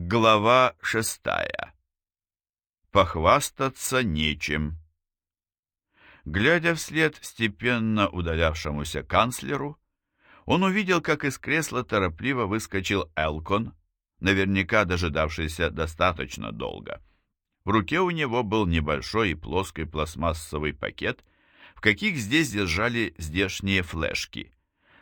Глава шестая. Похвастаться нечем. Глядя вслед степенно удалявшемуся канцлеру, он увидел, как из кресла торопливо выскочил Элкон, наверняка дожидавшийся достаточно долго. В руке у него был небольшой и плоский пластмассовый пакет, в каких здесь держали здешние флешки.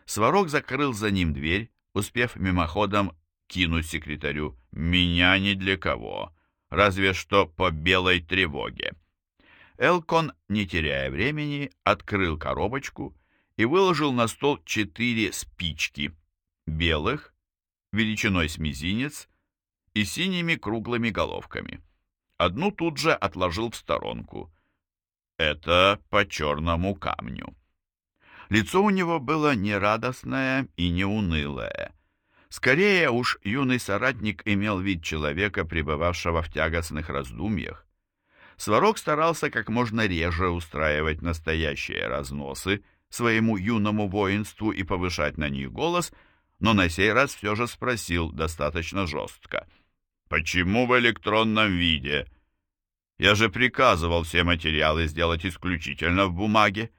Сварог закрыл за ним дверь, успев мимоходом кинуть секретарю «Меня ни для кого, разве что по белой тревоге». Элкон, не теряя времени, открыл коробочку и выложил на стол четыре спички, белых, величиной с мизинец, и синими круглыми головками. Одну тут же отложил в сторонку. Это по черному камню. Лицо у него было не радостное и не унылое. Скорее уж юный соратник имел вид человека, пребывавшего в тягостных раздумьях. Сварог старался как можно реже устраивать настоящие разносы своему юному воинству и повышать на них голос, но на сей раз все же спросил достаточно жестко. «Почему в электронном виде? Я же приказывал все материалы сделать исключительно в бумаге,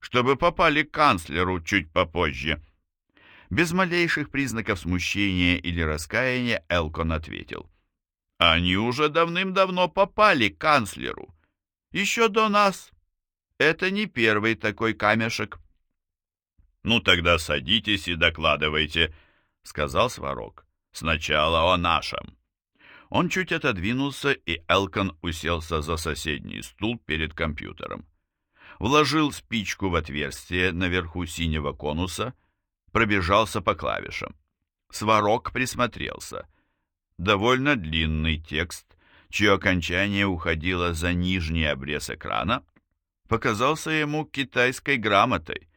чтобы попали к канцлеру чуть попозже». Без малейших признаков смущения или раскаяния Элкон ответил. «Они уже давным-давно попали к канцлеру. Еще до нас. Это не первый такой камешек». «Ну тогда садитесь и докладывайте», — сказал Сварог. «Сначала о нашем». Он чуть отодвинулся, и Элкон уселся за соседний стул перед компьютером. Вложил спичку в отверстие наверху синего конуса — пробежался по клавишам. Сварог присмотрелся. Довольно длинный текст, чье окончание уходило за нижний обрез экрана, показался ему китайской грамотой.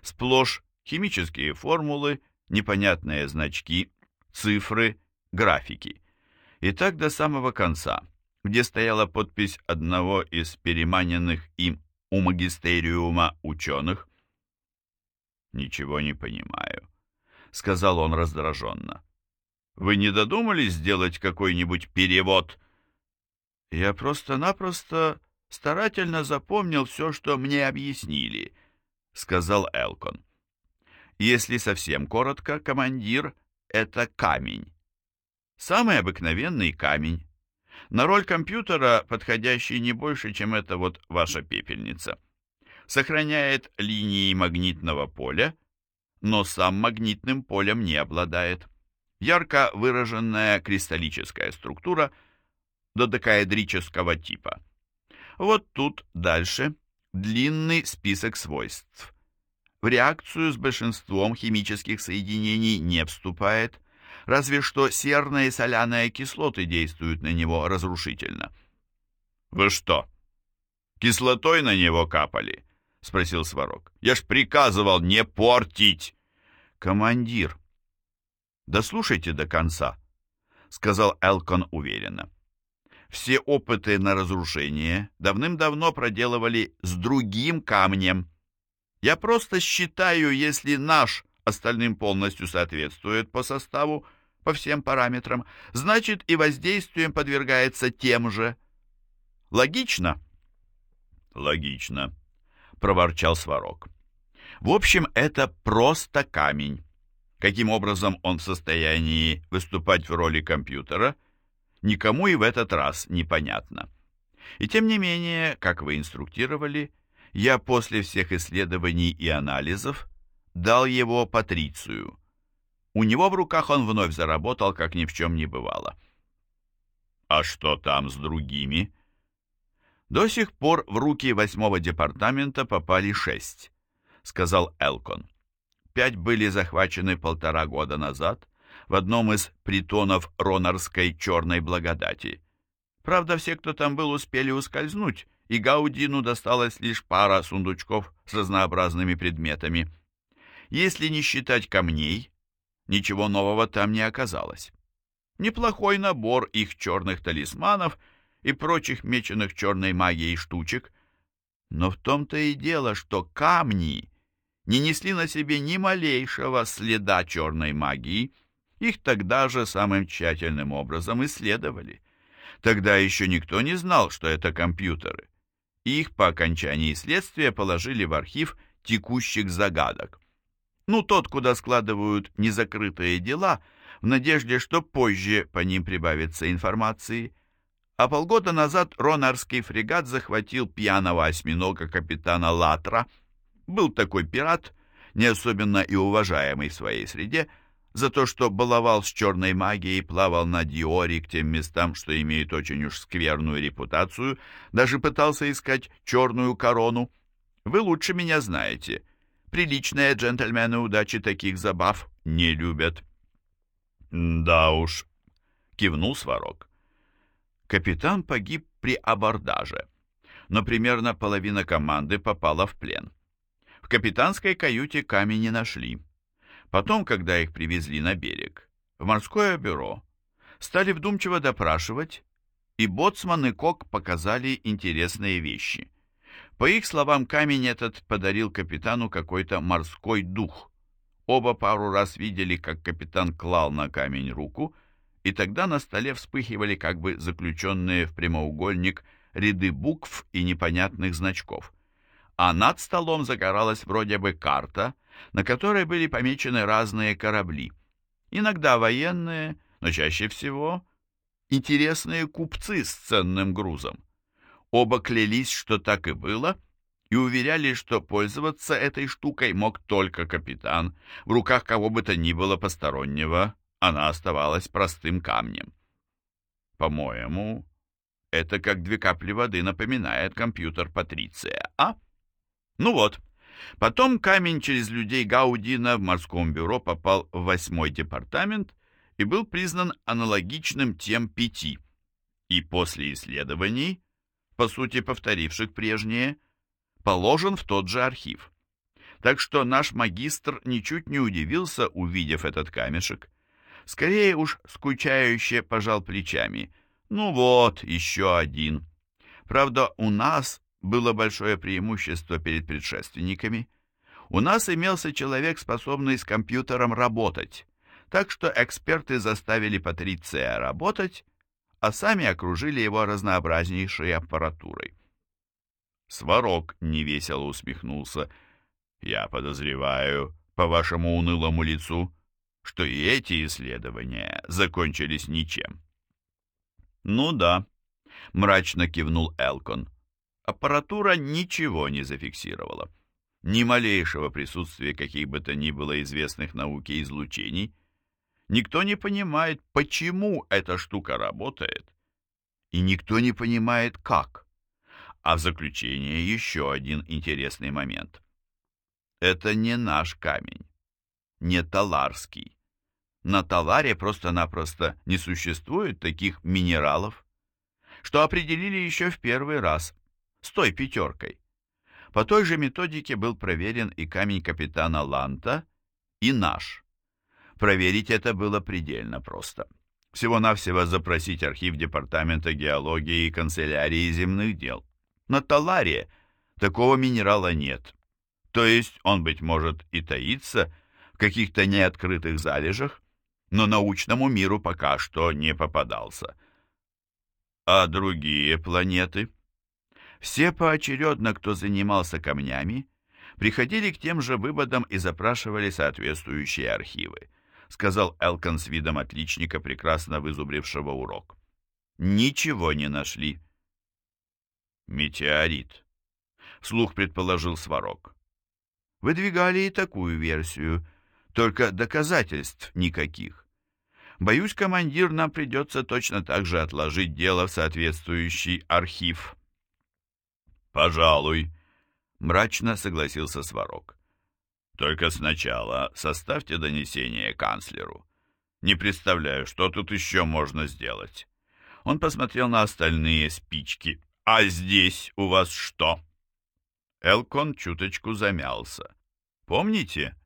Сплошь химические формулы, непонятные значки, цифры, графики. И так до самого конца, где стояла подпись одного из переманенных им у магистериума ученых, «Ничего не понимаю», — сказал он раздраженно. «Вы не додумались сделать какой-нибудь перевод?» «Я просто-напросто старательно запомнил все, что мне объяснили», — сказал Элкон. «Если совсем коротко, командир — это камень. Самый обыкновенный камень. На роль компьютера подходящий не больше, чем эта вот ваша пепельница» сохраняет линии магнитного поля, но сам магнитным полем не обладает. Ярко выраженная кристаллическая структура додекаэдрического типа. Вот тут дальше длинный список свойств. В реакцию с большинством химических соединений не вступает, разве что серная и соляная кислоты действуют на него разрушительно. «Вы что, кислотой на него капали?» — спросил Сварог. «Я ж приказывал не портить!» «Командир!» «Дослушайте до конца», — сказал Элкон уверенно. «Все опыты на разрушение давным-давно проделывали с другим камнем. Я просто считаю, если наш остальным полностью соответствует по составу, по всем параметрам, значит и воздействием подвергается тем же. Логично?» «Логично», проворчал Сварог. В общем, это просто камень. Каким образом он в состоянии выступать в роли компьютера, никому и в этот раз непонятно. И тем не менее, как вы инструктировали, я после всех исследований и анализов дал его Патрицию. У него в руках он вновь заработал, как ни в чем не бывало. «А что там с другими?» До сих пор в руки восьмого департамента попали шесть, сказал Элкон. Пять были захвачены полтора года назад в одном из притонов Ронарской черной благодати. Правда, все, кто там был, успели ускользнуть, и Гаудину досталась лишь пара сундучков с разнообразными предметами. Если не считать камней, ничего нового там не оказалось. Неплохой набор их черных талисманов — и прочих меченых черной магией штучек. Но в том-то и дело, что камни не несли на себе ни малейшего следа черной магии Их тогда же самым тщательным образом исследовали. Тогда еще никто не знал, что это компьютеры. Их по окончании следствия положили в архив текущих загадок. Ну, тот, куда складывают незакрытые дела, в надежде, что позже по ним прибавится информации. А полгода назад Ронарский фрегат захватил пьяного осьминога капитана Латра. Был такой пират, не особенно и уважаемый в своей среде, за то, что баловал с черной магией, плавал на Диоре к тем местам, что имеют очень уж скверную репутацию, даже пытался искать черную корону. Вы лучше меня знаете. Приличные джентльмены удачи таких забав не любят. «Да уж», — кивнул Сварог. Капитан погиб при абордаже, но примерно половина команды попала в плен. В капитанской каюте камень не нашли. Потом, когда их привезли на берег, в морское бюро, стали вдумчиво допрашивать, и боцман и кок показали интересные вещи. По их словам, камень этот подарил капитану какой-то морской дух. Оба пару раз видели, как капитан клал на камень руку, и тогда на столе вспыхивали как бы заключенные в прямоугольник ряды букв и непонятных значков. А над столом загоралась вроде бы карта, на которой были помечены разные корабли. Иногда военные, но чаще всего интересные купцы с ценным грузом. Оба клялись, что так и было, и уверяли, что пользоваться этой штукой мог только капитан. В руках кого бы то ни было постороннего она оставалась простым камнем. По-моему, это как две капли воды напоминает компьютер Патриция, а? Ну вот, Потом камень через людей Гаудина в морском бюро попал в восьмой департамент и был признан аналогичным тем пяти. И после исследований, по сути повторивших прежние, положен в тот же архив. Так что наш магистр ничуть не удивился, увидев этот камешек. Скорее уж скучающе пожал плечами. Ну вот, еще один. Правда, у нас было большое преимущество перед предшественниками. У нас имелся человек, способный с компьютером работать, так что эксперты заставили Патриция работать, а сами окружили его разнообразнейшей аппаратурой. Сварог невесело усмехнулся. «Я подозреваю, по вашему унылому лицу, что и эти исследования закончились ничем». «Ну да», — мрачно кивнул Элкон аппаратура ничего не зафиксировала. Ни малейшего присутствия каких бы то ни было известных науке излучений. Никто не понимает, почему эта штука работает, и никто не понимает, как. А в заключение еще один интересный момент. Это не наш камень, не таларский. На таларе просто-напросто не существует таких минералов, что определили еще в первый раз с той пятеркой. По той же методике был проверен и камень капитана Ланта, и наш. Проверить это было предельно просто. Всего-навсего запросить архив Департамента геологии и канцелярии земных дел. На Таларе такого минерала нет. То есть он, быть может, и таится каких-то неоткрытых залежах, но научному миру пока что не попадался. А другие планеты? Все поочередно, кто занимался камнями, приходили к тем же выводам и запрашивали соответствующие архивы, сказал Элкон с видом отличника, прекрасно вызубрившего урок. Ничего не нашли. Метеорит. Слух предположил Сварог. Выдвигали и такую версию, только доказательств никаких. Боюсь, командир, нам придется точно так же отложить дело в соответствующий архив. «Пожалуй», — мрачно согласился Сварог. «Только сначала составьте донесение канцлеру. Не представляю, что тут еще можно сделать». Он посмотрел на остальные спички. «А здесь у вас что?» Элкон чуточку замялся. «Помните,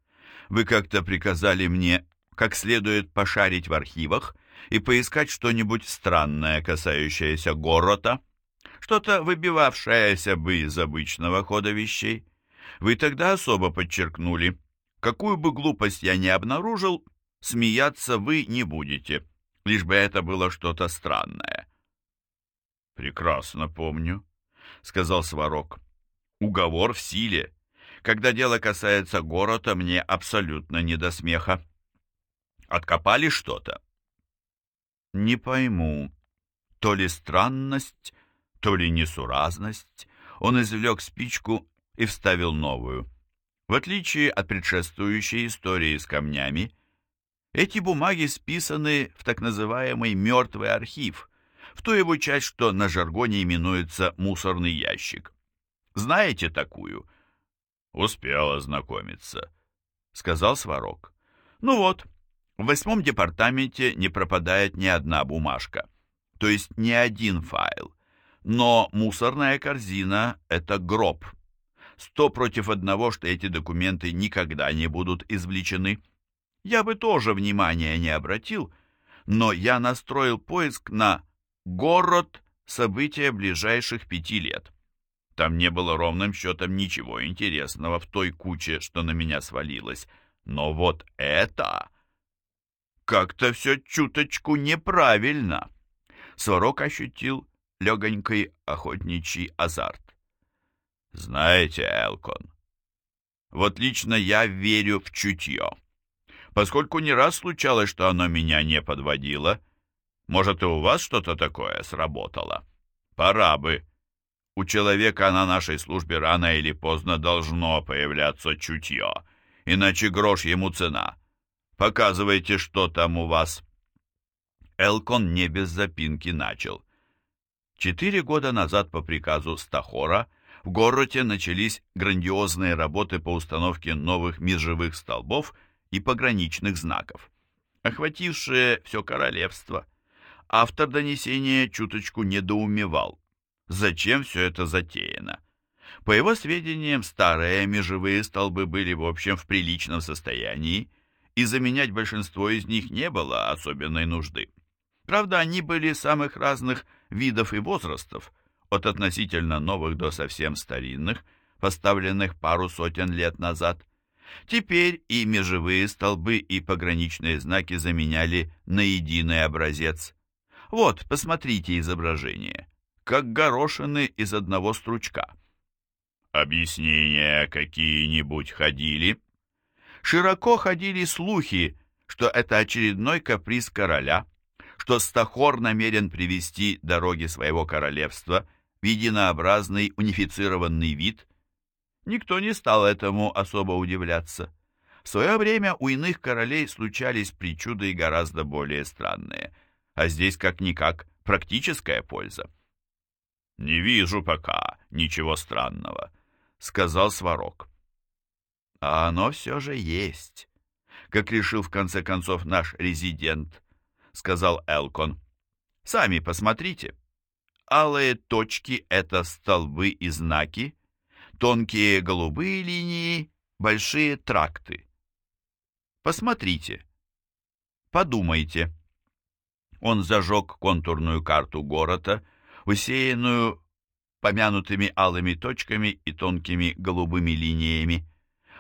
вы как-то приказали мне как следует пошарить в архивах и поискать что-нибудь странное, касающееся города?» что-то выбивавшееся бы из обычного хода вещей. Вы тогда особо подчеркнули, какую бы глупость я ни обнаружил, смеяться вы не будете, лишь бы это было что-то странное. «Прекрасно помню», — сказал Сварог. «Уговор в силе. Когда дело касается города, мне абсолютно не до смеха. Откопали что-то?» «Не пойму, то ли странность, то ли несуразность». Он извлек спичку и вставил новую. В отличие от предшествующей истории с камнями, эти бумаги списаны в так называемый «мертвый архив», в ту его часть, что на жаргоне именуется «мусорный ящик». Знаете такую? Успел ознакомиться, сказал Сварог. Ну вот, в восьмом департаменте не пропадает ни одна бумажка, то есть ни один файл. Но мусорная корзина — это гроб. Сто против одного, что эти документы никогда не будут извлечены. Я бы тоже внимания не обратил, но я настроил поиск на «Город. События ближайших пяти лет». Там не было ровным счетом ничего интересного в той куче, что на меня свалилось. Но вот это... Как-то все чуточку неправильно. Сорок ощутил легонький охотничий азарт. Знаете, Элкон, вот лично я верю в чутье. Поскольку не раз случалось, что оно меня не подводило, может, и у вас что-то такое сработало? Пора бы. У человека на нашей службе рано или поздно должно появляться чутье, иначе грош ему цена. Показывайте, что там у вас. Элкон не без запинки начал. Четыре года назад по приказу Стахора в городе начались грандиозные работы по установке новых межевых столбов и пограничных знаков, охватившие все королевство. Автор донесения чуточку недоумевал, зачем все это затеяно. По его сведениям, старые межевые столбы были в общем в приличном состоянии, и заменять большинство из них не было особенной нужды. Правда, они были самых разных видов и возрастов, от относительно новых до совсем старинных, поставленных пару сотен лет назад. Теперь и межевые столбы, и пограничные знаки заменяли на единый образец. Вот, посмотрите изображение, как горошины из одного стручка. Объяснения какие-нибудь ходили? Широко ходили слухи, что это очередной каприз короля – что Стахор намерен привести дороги своего королевства в единообразный унифицированный вид, никто не стал этому особо удивляться. В свое время у иных королей случались причуды гораздо более странные, а здесь как-никак практическая польза. «Не вижу пока ничего странного», — сказал Сварог. «А оно все же есть», как решил в конце концов наш резидент сказал Элкон. «Сами посмотрите. Алые точки — это столбы и знаки, тонкие голубые линии — большие тракты. Посмотрите. Подумайте». Он зажег контурную карту города, усеянную помянутыми алыми точками и тонкими голубыми линиями.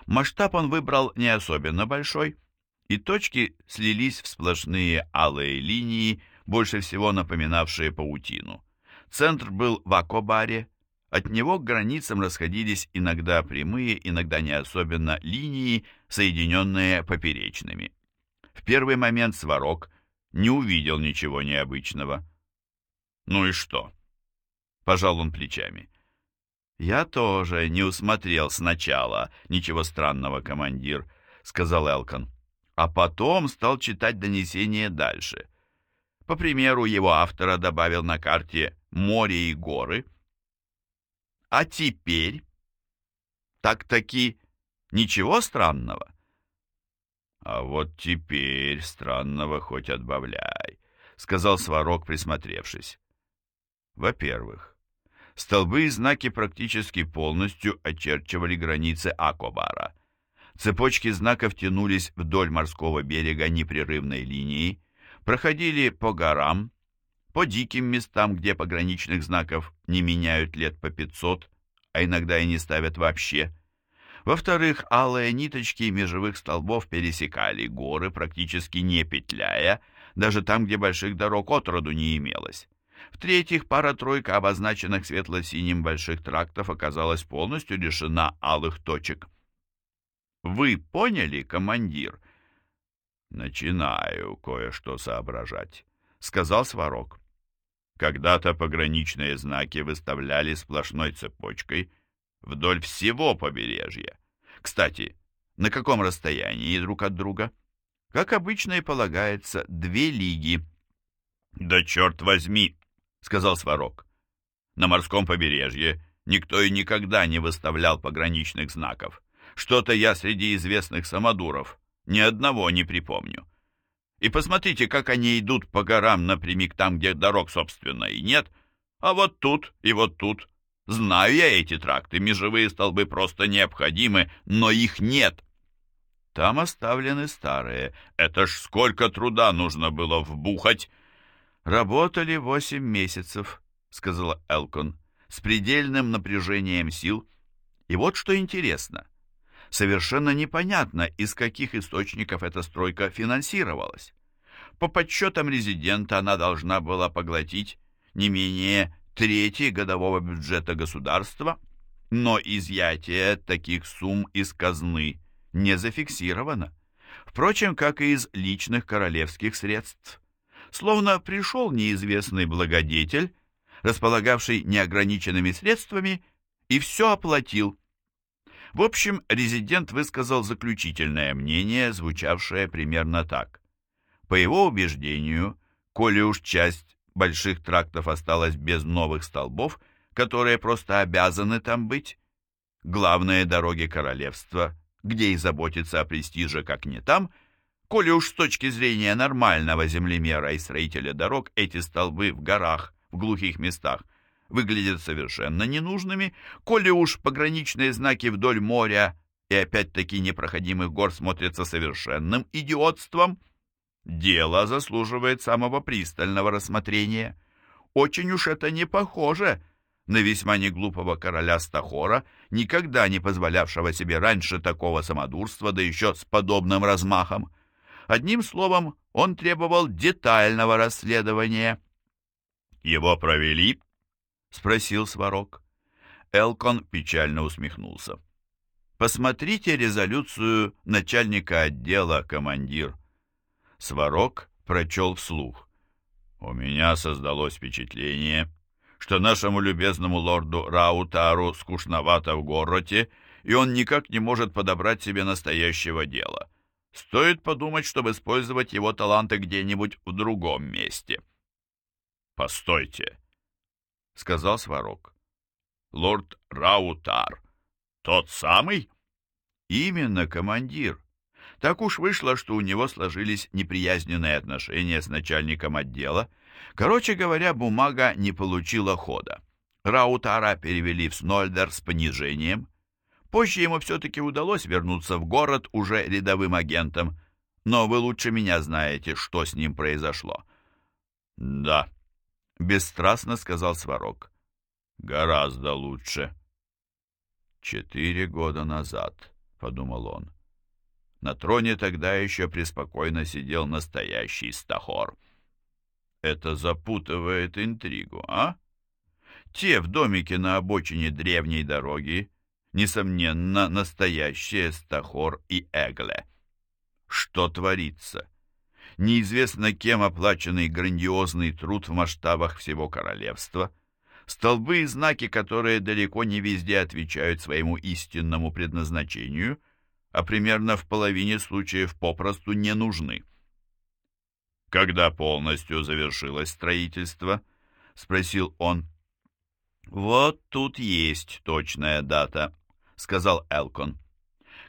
Масштаб он выбрал не особенно большой — и точки слились в сплошные алые линии, больше всего напоминавшие паутину. Центр был в Акобаре, от него к границам расходились иногда прямые, иногда не особенно линии, соединенные поперечными. В первый момент Сварог не увидел ничего необычного. «Ну и что?» — пожал он плечами. «Я тоже не усмотрел сначала ничего странного, командир», — сказал Элкон а потом стал читать донесение дальше. По примеру его автора добавил на карте море и горы. А теперь? Так-таки ничего странного? А вот теперь странного хоть отбавляй, сказал Сварог, присмотревшись. Во-первых, столбы и знаки практически полностью очерчивали границы Акобара — Цепочки знаков тянулись вдоль морского берега непрерывной линией, проходили по горам, по диким местам, где пограничных знаков не меняют лет по 500, а иногда и не ставят вообще. Во-вторых, алые ниточки межевых столбов пересекали горы, практически не петляя, даже там, где больших дорог отроду не имелось. В-третьих, пара-тройка обозначенных светло-синим больших трактов оказалась полностью лишена алых точек. «Вы поняли, командир?» «Начинаю кое-что соображать», — сказал Сварог. Когда-то пограничные знаки выставляли сплошной цепочкой вдоль всего побережья. Кстати, на каком расстоянии друг от друга? Как обычно и полагается, две лиги. «Да черт возьми!» — сказал Сварог. «На морском побережье никто и никогда не выставлял пограничных знаков. Что-то я среди известных самодуров ни одного не припомню. И посмотрите, как они идут по горам напрямик там, где дорог, собственно, и нет. А вот тут и вот тут. Знаю я эти тракты, межевые столбы просто необходимы, но их нет. Там оставлены старые. Это ж сколько труда нужно было вбухать. Работали восемь месяцев, сказала Элкон, с предельным напряжением сил. И вот что интересно совершенно непонятно, из каких источников эта стройка финансировалась. По подсчетам резидента она должна была поглотить не менее трети годового бюджета государства, но изъятие таких сумм из казны не зафиксировано. Впрочем, как и из личных королевских средств. Словно пришел неизвестный благодетель, располагавший неограниченными средствами, и все оплатил – в общем, резидент высказал заключительное мнение, звучавшее примерно так. По его убеждению, коли уж часть больших трактов осталась без новых столбов, которые просто обязаны там быть, главные дороги королевства, где и заботиться о престиже, как не там, коли уж с точки зрения нормального землемера и строителя дорог эти столбы в горах, в глухих местах – выглядят совершенно ненужными, коли уж пограничные знаки вдоль моря и опять-таки непроходимых гор смотрятся совершенным идиотством, дело заслуживает самого пристального рассмотрения. Очень уж это не похоже на весьма неглупого короля Стахора, никогда не позволявшего себе раньше такого самодурства, да еще с подобным размахом. Одним словом, он требовал детального расследования. Его провели — спросил Сварог. Элкон печально усмехнулся. «Посмотрите резолюцию начальника отдела, командир». Сварог прочел вслух. «У меня создалось впечатление, что нашему любезному лорду Раутару скучновато в городе, и он никак не может подобрать себе настоящего дела. Стоит подумать, чтобы использовать его таланты где-нибудь в другом месте». «Постойте!» — сказал Сварог. «Лорд Раутар. Тот самый?» «Именно, командир. Так уж вышло, что у него сложились неприязненные отношения с начальником отдела. Короче говоря, бумага не получила хода. Раутара перевели в Снольдер с понижением. Позже ему все-таки удалось вернуться в город уже рядовым агентом, но вы лучше меня знаете, что с ним произошло». «Да», — бесстрастно сказал Сварог. «Гораздо лучше». «Четыре года назад», — подумал он. На троне тогда еще преспокойно сидел настоящий Стахор. Это запутывает интригу, а? Те в домике на обочине древней дороги, несомненно, настоящие Стахор и Эгле. Что творится? неизвестно кем оплаченный грандиозный труд в масштабах всего королевства, столбы и знаки, которые далеко не везде отвечают своему истинному предназначению, а примерно в половине случаев попросту не нужны. «Когда полностью завершилось строительство?» — спросил он. «Вот тут есть точная дата», — сказал Элкон.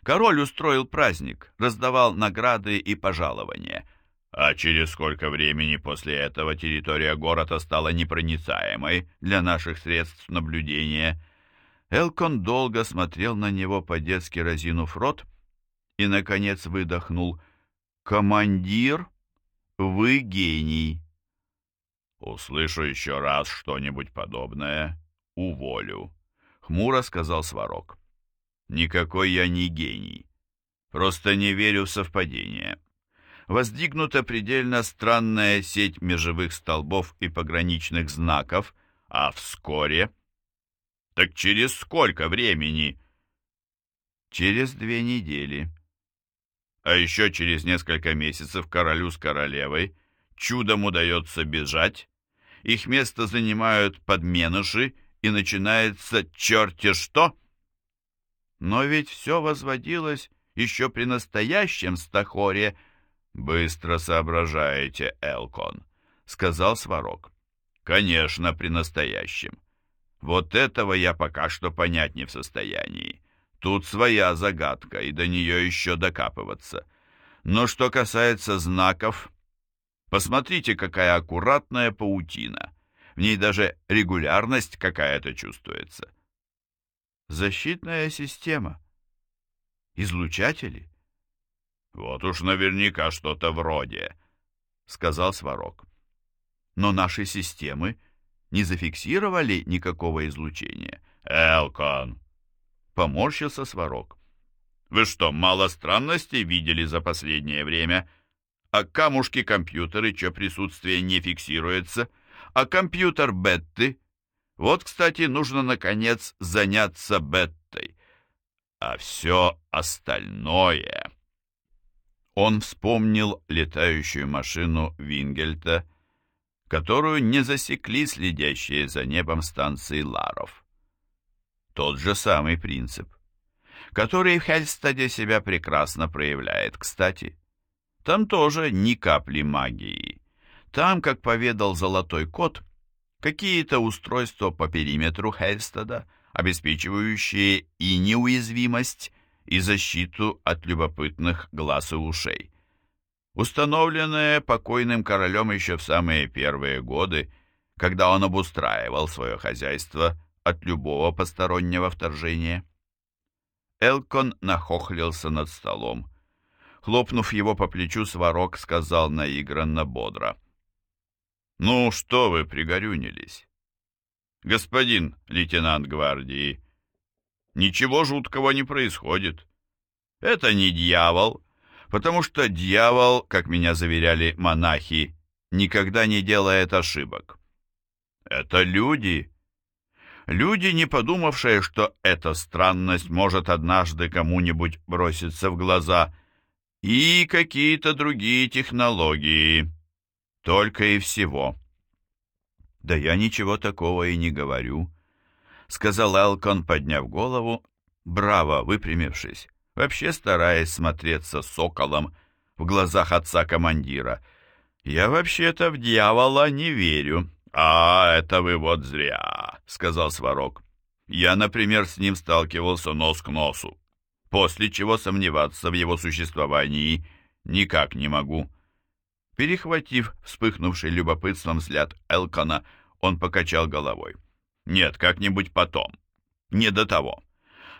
Король устроил праздник, раздавал награды и пожалования — а через сколько времени после этого территория города стала непроницаемой для наших средств наблюдения? Элкон долго смотрел на него по-детски разинув рот и, наконец, выдохнул. «Командир, вы гений!» «Услышу еще раз что-нибудь подобное, уволю», — хмуро сказал Сварог. Никакой я не гений. Просто не верю в совпадение. Воздвигнута предельно странная сеть межевых столбов и пограничных знаков, а вскоре... Так через сколько времени? Через две недели. А еще через несколько месяцев королю с королевой чудом удается бежать, их место занимают подменыши, и начинается черти что. Но ведь все возводилось еще при настоящем Стахоре. «Быстро соображаете, Элкон», — сказал Сварог. «Конечно, при настоящем. Вот этого я пока что понять не в состоянии. Тут своя загадка, и до нее еще докапываться. Но что касается знаков, посмотрите, какая аккуратная паутина. В ней даже регулярность какая-то чувствуется. Защитная система. Излучатели? Вот уж наверняка что-то вроде, сказал Сварог. Но наши системы не зафиксировали никакого излучения. Элкон, поморщился Сварог. Вы что, мало странностей видели за последнее время? А камушки-компьютеры, чье присутствие не фиксируется? А компьютер Бетты? Вот, кстати, нужно, наконец, заняться Беттой. А все остальное... Он вспомнил летающую машину Вингельта, которую не засекли следящие за небом станции Ларов. Тот же самый принцип, который в Хельстаде себя прекрасно проявляет, кстати. Там тоже ни капли магии. Там, как поведал Золотой Кот, какие-то устройства по периметру Хельстада, обеспечивающие и неуязвимость, и защиту от любопытных глаз и ушей установленное покойным королем еще в самые первые годы, когда он обустраивал свое хозяйство от любого постороннего вторжения. Элкон нахохлился над столом. Хлопнув его по плечу, Сварог сказал наигранно бодро. «Ну, что вы пригорюнились? Господин лейтенант гвардии, ничего жуткого не происходит. Это не дьявол, потому что дьявол, как меня заверяли монахи, никогда не делает ошибок. Это люди. Люди, не подумавшие, что эта странность может однажды кому-нибудь броситься в глаза, и какие-то другие технологии. Только и всего. «Да я ничего такого и не говорю», — сказал Элкон, подняв голову, браво выпрямившись вообще стараясь смотреться соколом в глазах отца командира. «Я вообще-то в дьявола не верю». «А, это вы вот зря», — сказал Сварог. «Я, например, с ним сталкивался нос к носу, после чего сомневаться в его существовании никак не могу». Перехватив вспыхнувший любопытством взгляд Элкона, он покачал головой. «Нет, как-нибудь потом. Не до того.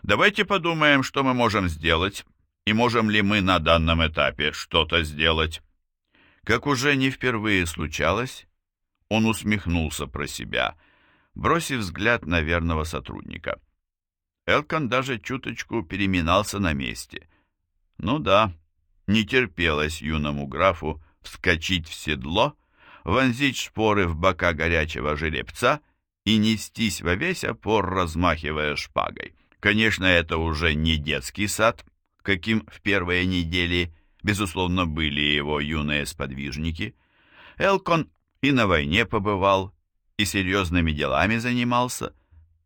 Давайте подумаем, что мы можем сделать, и можем ли мы на данном этапе что-то сделать. Как уже не впервые случалось, он усмехнулся про себя, бросив взгляд на верного сотрудника. Элкон даже чуточку переминался на месте. Ну да, не терпелось юному графу вскочить в седло, вонзить шпоры в бока горячего жеребца и нестись во весь опор, размахивая шпагой. Конечно, это уже не детский сад, каким в первые недели, безусловно, были его юные сподвижники. Элкон и на войне побывал, и серьезными делами занимался,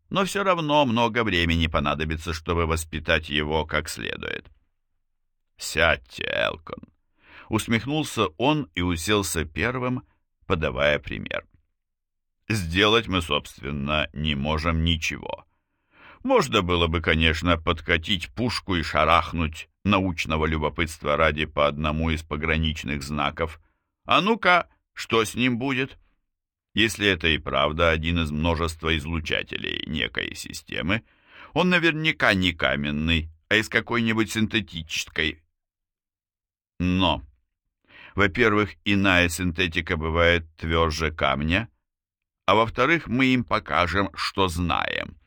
но все равно много времени понадобится, чтобы воспитать его как следует. «Сядьте, Элкон!» Усмехнулся он и уселся первым, подавая пример. «Сделать мы, собственно, не можем ничего». Можно было бы, конечно, подкатить пушку и шарахнуть научного любопытства ради по одному из пограничных знаков. А ну-ка, что с ним будет? Если это и правда один из множества излучателей некой системы, он наверняка не каменный, а из какой-нибудь синтетической. Но, во-первых, иная синтетика бывает тверже камня, а во-вторых, мы им покажем, что знаем.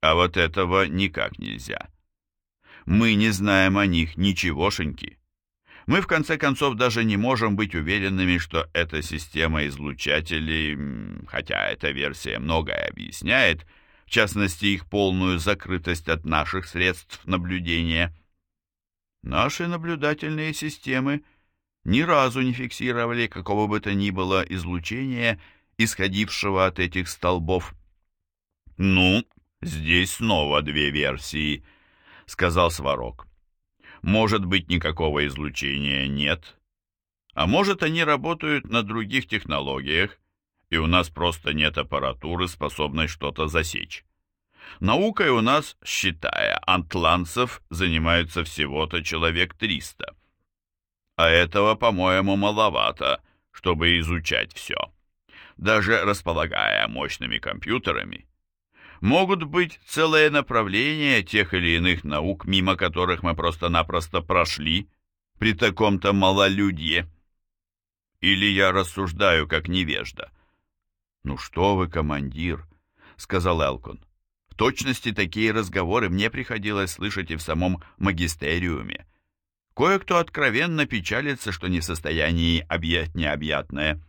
А вот этого никак нельзя. Мы не знаем о них ничегошеньки. Мы, в конце концов, даже не можем быть уверенными, что эта система излучателей, хотя эта версия многое объясняет, в частности, их полную закрытость от наших средств наблюдения. Наши наблюдательные системы ни разу не фиксировали какого бы то ни было излучения, исходившего от этих столбов. «Ну, здесь снова две версии», — сказал Сварог. Может быть, никакого излучения нет. А может, они работают на других технологиях, и у нас просто нет аппаратуры, способной что-то засечь. Наукой у нас, считая антланцев, занимаются всего-то человек 300. А этого, по-моему, маловато, чтобы изучать все. Даже располагая мощными компьютерами, могут быть целые направления тех или иных наук, мимо которых мы просто-напросто прошли при таком-то малолюдье. Или я рассуждаю как невежда? «Ну что вы, командир», — сказал Элкон. «В точности такие разговоры мне приходилось слышать и в самом магистериуме. Кое-кто откровенно печалится, что не в состоянии объять необъятное».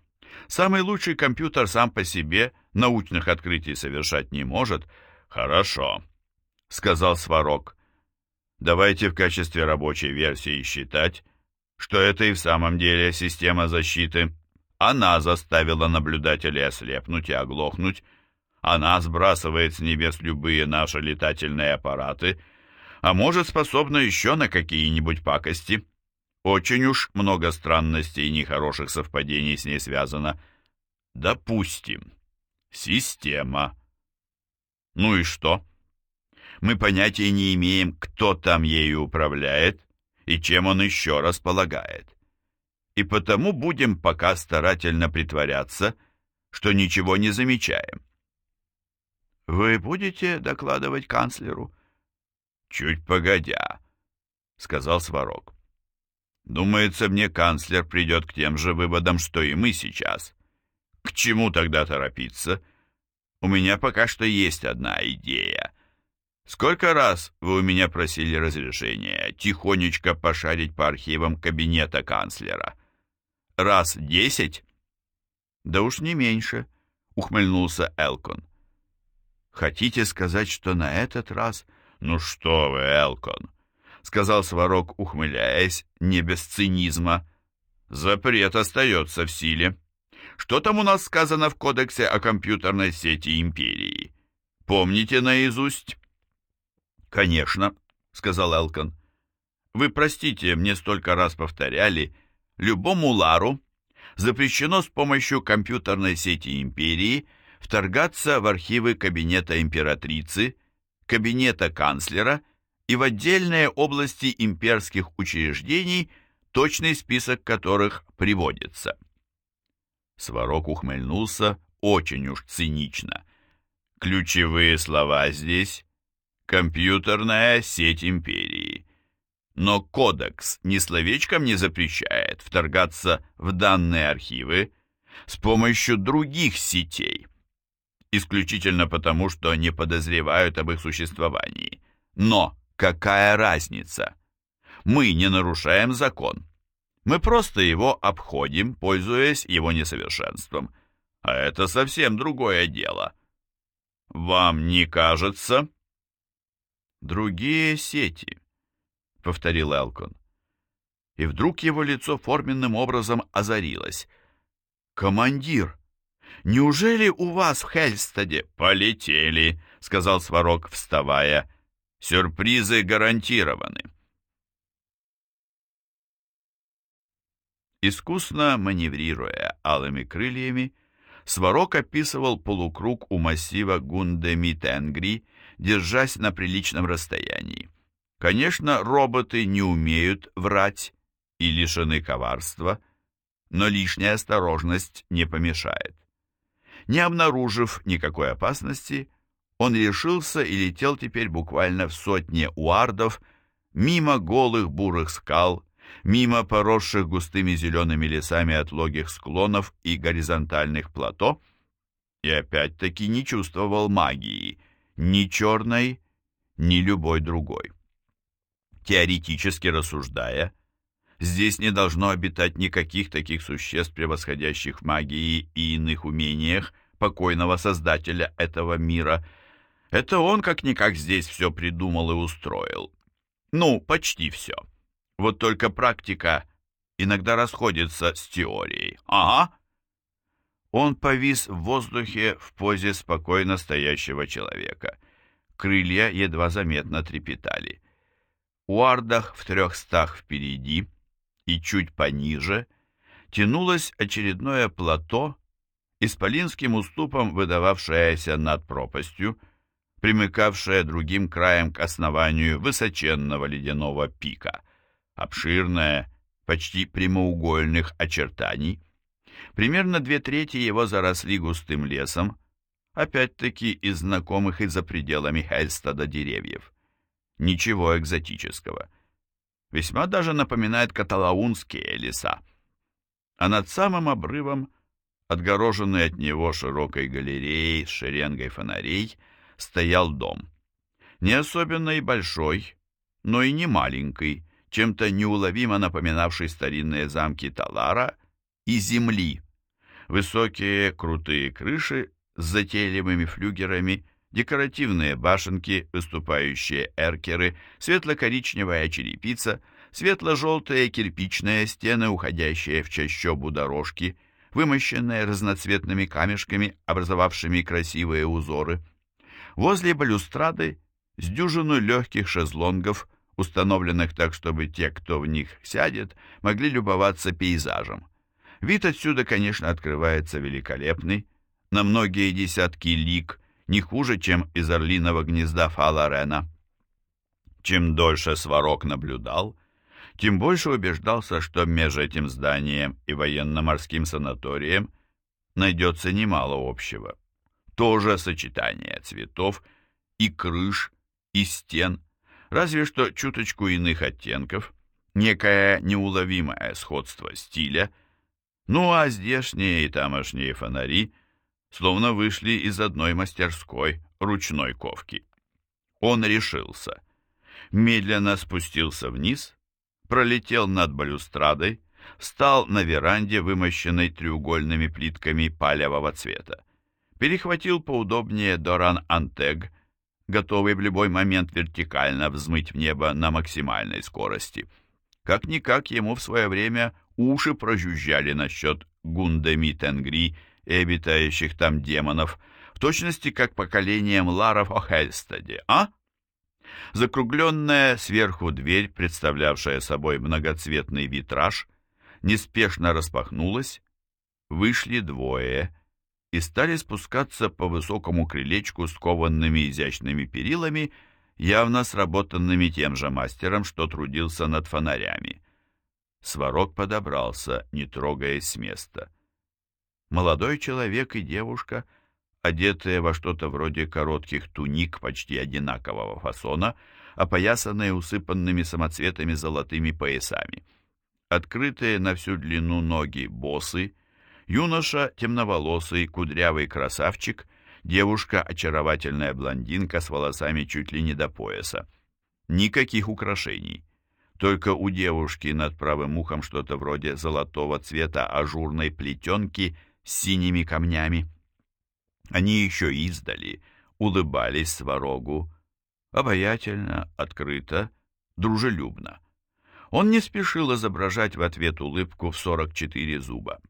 Самый лучший компьютер сам по себе научных открытий совершать не может. Хорошо, сказал Сварог. Давайте в качестве рабочей версии считать, что это и в самом деле система защиты. Она заставила наблюдателей ослепнуть и оглохнуть. Она сбрасывает с небес любые наши летательные аппараты, а может способна еще на какие-нибудь пакости. Очень уж много странностей и нехороших совпадений с ней связано. Допустим. Система. Ну и что? Мы понятия не имеем, кто там ею управляет и чем он еще располагает. И потому будем пока старательно притворяться, что ничего не замечаем. Вы будете докладывать канцлеру? Чуть погодя, сказал Сварог. Думается, мне канцлер придет к тем же выводам, что и мы сейчас. К чему тогда торопиться? У меня пока что есть одна идея. Сколько раз вы у меня просили разрешения тихонечко пошарить по архивам кабинета канцлера? Раз десять? Да уж не меньше, ухмыльнулся Элкон. Хотите сказать, что на этот раз... Ну что вы, Элкон, сказал Сварог, ухмыляясь, не без цинизма. Запрет остается в силе. Что там у нас сказано в кодексе о компьютерной сети империи? Помните наизусть? Конечно, сказал Элкон. Вы простите, мне столько раз повторяли, любому лару запрещено с помощью компьютерной сети империи вторгаться в архивы кабинета императрицы, кабинета канцлера и в отдельные области имперских учреждений, точный список которых приводится. Сварог ухмыльнулся очень уж цинично. Ключевые слова здесь — компьютерная сеть империи. Но кодекс ни словечком не запрещает вторгаться в данные архивы с помощью других сетей, исключительно потому, что не подозревают об их существовании. Но Какая разница? Мы не нарушаем закон. Мы просто его обходим, пользуясь его несовершенством. А это совсем другое дело. Вам не кажется? Другие сети, повторил Элкон. И вдруг его лицо форменным образом озарилось. Командир, неужели у вас в Хельстаде полетели? сказал Сварог, вставая. Сюрпризы гарантированы. Искусно маневрируя алыми крыльями, Сварог описывал полукруг у массива Гундеми-Тенгри, держась на приличном расстоянии. Конечно, роботы не умеют врать и лишены коварства, но лишняя осторожность не помешает. Не обнаружив никакой опасности, он решился и летел теперь буквально в сотне уардов, мимо голых бурых скал, мимо поросших густыми зелеными лесами отлогих склонов и горизонтальных плато, и опять-таки не чувствовал магии, ни черной, ни любой другой. Теоретически рассуждая, здесь не должно обитать никаких таких существ, превосходящих в магии и иных умениях покойного создателя этого мира. Это он как-никак здесь все придумал и устроил. Ну, почти все. Вот только практика иногда расходится с теорией. Ага. Он повис в воздухе в позе спокойно стоящего человека. Крылья едва заметно трепетали. У ардах в трехстах впереди и чуть пониже тянулось очередное плато, исполинским уступом выдававшееся над пропастью, примыкавшее другим краем к основанию высоченного ледяного пика, обширное, почти прямоугольных очертаний. Примерно две трети его заросли густым лесом, опять-таки из знакомых и за пределами Хельстада деревьев. Ничего экзотического. Весьма даже напоминает каталаунские леса. А над самым обрывом, отгороженный от него широкой галереей с шеренгой фонарей, стоял дом. Не особенно и большой, но и не маленький, чем-то неуловимо напоминавший старинные замки Талара и земли. Высокие крутые крыши с затейливыми флюгерами, декоративные башенки, выступающие эркеры, светло-коричневая черепица, светло-желтые кирпичные стены, уходящие в чащобу дорожки, вымощенные разноцветными камешками, образовавшими красивые узоры. Возле балюстрады с дюжину легких шезлонгов, установленных так, чтобы те, кто в них сядет, могли любоваться пейзажем. Вид отсюда, конечно, открывается великолепный, на многие десятки лиг, не хуже, чем из орлиного гнезда Фаларена. Чем дольше Сварог наблюдал, тем больше убеждался, что между этим зданием и военно-морским санаторием найдется немало общего. Тоже сочетание цветов и крыш, и стен, разве что чуточку иных оттенков, некое неуловимое сходство стиля, ну а здешние и тамошние фонари – словно вышли из одной мастерской ручной ковки. Он решился. Медленно спустился вниз, пролетел над балюстрадой, встал на веранде, вымощенной треугольными плитками палевого цвета. Перехватил поудобнее Доран Антег, готовый в любой момент вертикально взмыть в небо на максимальной скорости. Как-никак ему в свое время уши прожужжали насчет Гундеми Тенгри и обитающих там демонов, в точности как поколением Ларов о Хельстаде, а? Закругленная сверху дверь, представлявшая собой многоцветный витраж, неспешно распахнулась, вышли двое и стали спускаться по высокому крылечку с кованными изящными перилами, явно сработанными тем же мастером, что трудился над фонарями. Сварог подобрался, не трогаясь с места. Молодой человек и девушка, одетые во что-то вроде коротких туник почти одинакового фасона, опоясанные усыпанными самоцветами золотыми поясами. Открытые на всю длину ноги босы, юноша темноволосый, кудрявый красавчик, девушка очаровательная блондинка с волосами чуть ли не до пояса. Никаких украшений. Только у девушки над правым ухом что-то вроде золотого цвета ажурной плетенки – синими камнями. Они еще издали, улыбались Сварогу, обаятельно, открыто, дружелюбно. Он не спешил изображать в ответ улыбку в сорок четыре зуба.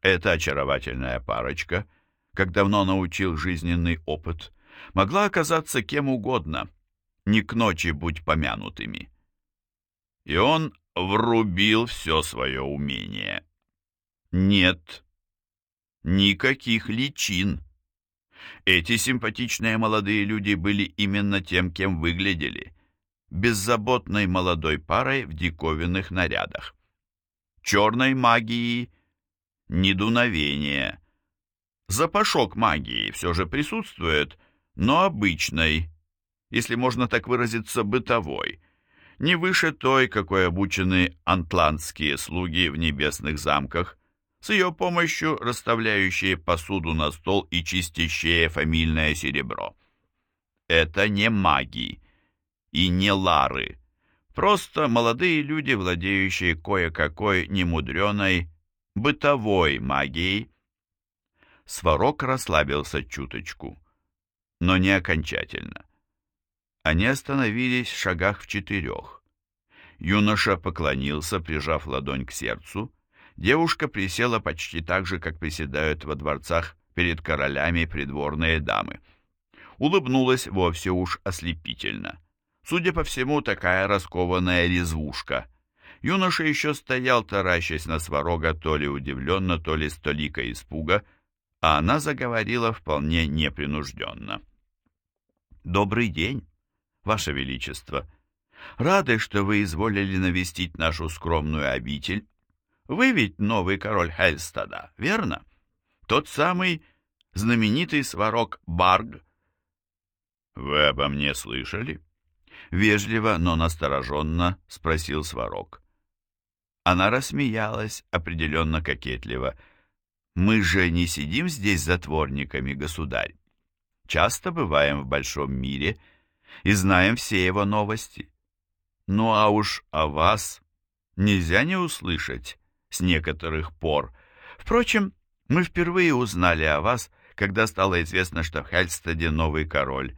Эта очаровательная парочка, как давно научил жизненный опыт, могла оказаться кем угодно, не к ночи будь помянутыми. И он врубил все свое умение. Нет, Никаких личин. Эти симпатичные молодые люди были именно тем, кем выглядели. Беззаботной молодой парой в диковинных нарядах. Черной магии ни дуновения. Запашок магии все же присутствует, но обычной, если можно так выразиться, бытовой, не выше той, какой обучены антландские слуги в небесных замках – с ее помощью расставляющие посуду на стол и чистящие фамильное серебро. Это не маги и не лары, Просто молодые люди, владеющие кое-какой немудреной бытовой магией. Сварог расслабился чуточку, но не окончательно. Они остановились в шагах в четырех. Юноша поклонился, прижав ладонь к сердцу. Девушка присела почти так же, как приседают во дворцах перед королями придворные дамы. Улыбнулась вовсе уж ослепительно. Судя по всему, такая раскованная резвушка. Юноша еще стоял, таращась на сварога, то ли удивленно, то ли столика испуга, а она заговорила вполне непринужденно. «Добрый день, Ваше Величество!» Рады, что вы изволили навестить нашу скромную обитель. Вы ведь новый король Хельстада, верно? Тот самый знаменитый сварог Барг. Вы обо мне слышали? Вежливо, но настороженно спросил сварог. Она рассмеялась, определенно кокетливо. «Мы же не сидим здесь затворниками, государь. Часто бываем в большом мире и знаем все его новости. Ну а уж о вас нельзя не услышать с некоторых пор. Впрочем, мы впервые узнали о вас, когда стало известно, что в Хельстеде новый король.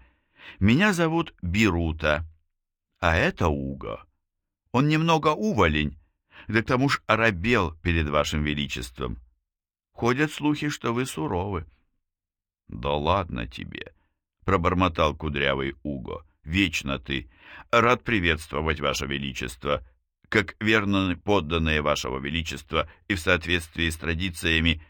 Меня зовут Бирута, а это Уго. Он немного уволень, да к тому ж оробел перед вашим величеством. Ходят слухи, что вы суровы. — Да ладно тебе, — пробормотал кудрявый Уго. — Вечно ты. Рад приветствовать, Ваше Величество. Как верно подданные Вашего Величества и в соответствии с традициями,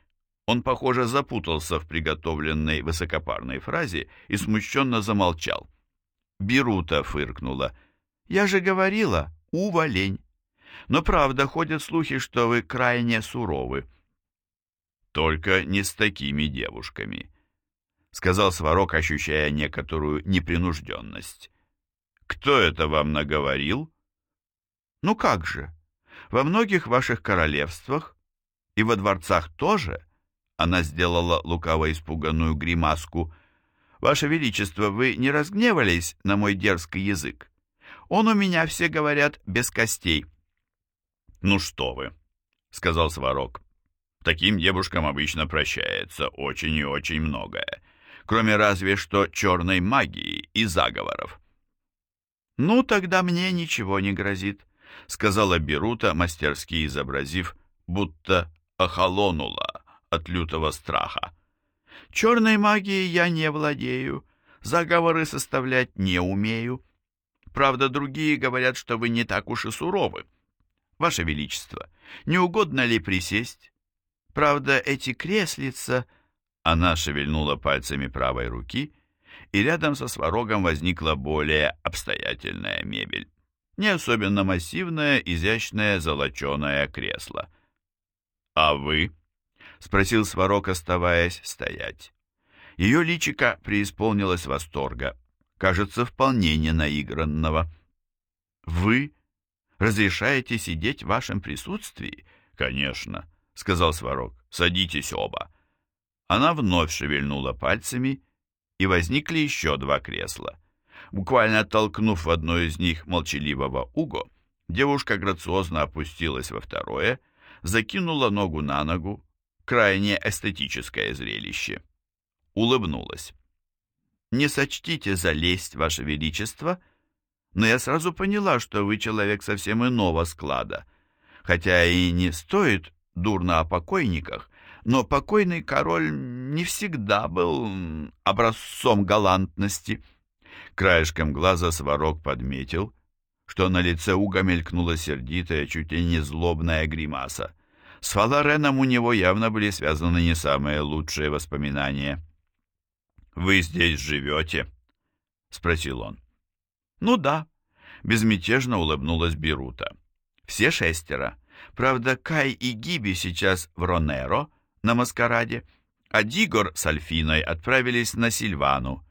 он, похоже, запутался в приготовленной высокопарной фразе и смущенно замолчал. Берута фыркнула. «Я же говорила, уволень. Но правда, ходят слухи, что вы крайне суровы». «Только не с такими девушками», — сказал Сварог, ощущая некоторую непринужденность. Кто это вам наговорил? Ну как же, во многих ваших королевствах и во дворцах тоже, она сделала лукаво испуганную гримаску. Ваше Величество, вы не разгневались на мой дерзкий язык? Он у меня, все говорят, без костей. Ну что вы, сказал Сварог. Таким девушкам обычно прощается очень и очень многое, кроме разве что черной магии и заговоров. «Ну, тогда мне ничего не грозит», — сказала Берута, мастерски изобразив, будто охолонула от лютого страха. «Черной магией я не владею, заговоры составлять не умею. Правда, другие говорят, что вы не так уж и суровы. Ваше Величество, не угодно ли присесть? Правда, эти креслица...» Она шевельнула пальцами правой руки — и рядом со сварогом возникла более обстоятельная мебель. Не особенно массивное, изящное золоченое кресло. «А вы?» — спросил сварог, оставаясь стоять. Ее личико преисполнилось восторга, кажется, вполне ненаигранного. «Вы разрешаете сидеть в вашем присутствии?» «Конечно», — сказал сварог. «Садитесь оба». Она вновь шевельнула пальцами, и возникли еще два кресла. Буквально оттолкнув в одно из них молчаливого Уго, девушка грациозно опустилась во второе, закинула ногу на ногу, крайне эстетическое зрелище. Улыбнулась. «Не сочтите за лесть, Ваше Величество, но я сразу поняла, что вы человек совсем иного склада, хотя и не стоит дурно о покойниках, но покойный король не всегда был образцом галантности. Краешком глаза Сварог подметил, что на лице Уга мелькнула сердитая, чуть ли не злобная гримаса. С Фалареном у него явно были связаны не самые лучшие воспоминания. «Вы здесь живете?» — спросил он. «Ну да», — безмятежно улыбнулась Бирута. «Все шестеро. Правда, Кай и Гиби сейчас в Ронеро, на маскараде, а Дигор с Альфиной отправились на Сильвану.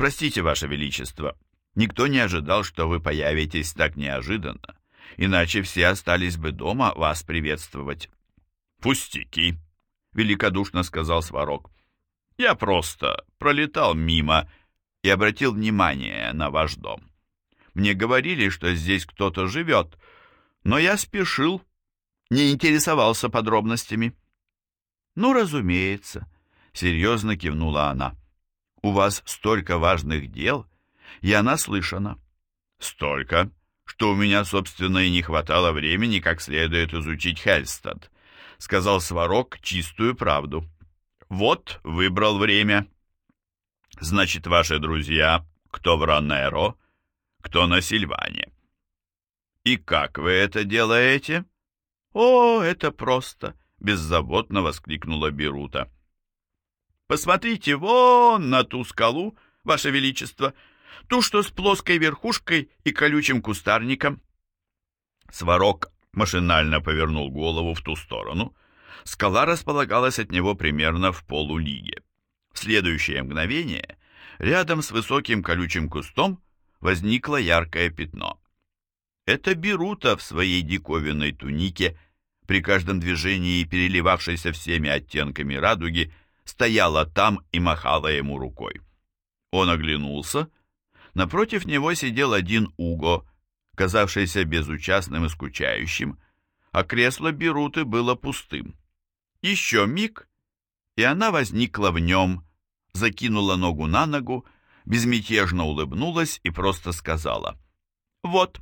Простите, Ваше Величество, никто не ожидал, что вы появитесь так неожиданно, иначе все остались бы дома вас приветствовать. Пустяки, великодушно сказал Сварог. Я просто пролетал мимо и обратил внимание на ваш дом. Мне говорили, что здесь кто-то живет, но я спешил, не интересовался подробностями. «Ну, разумеется», — серьезно кивнула она. «У вас столько важных дел, я наслышана». «Столько, что у меня, собственно, и не хватало времени как следует изучить Хельстад», — сказал Сварог чистую правду. «Вот, выбрал время». «Значит, ваши друзья, кто в Ранеро, кто на Сильване». «И как вы это делаете?» «О, это просто!» — беззаботно воскликнула Берута. «Посмотрите вон на ту скалу, Ваше Величество, ту, что с плоской верхушкой и колючим кустарником». Сварог машинально повернул голову в ту сторону. Скала располагалась от него примерно в полулиге. В следующее мгновение рядом с высоким колючим кустом возникло яркое пятно. Это Берута в своей диковинной тунике, при каждом движении переливавшейся всеми оттенками радуги, стояла там и махала ему рукой. Он оглянулся. Напротив него сидел один Уго, казавшийся безучастным и скучающим, а кресло Беруты было пустым. Еще миг, и она возникла в нем, закинула ногу на ногу, безмятежно улыбнулась и просто сказала «Вот».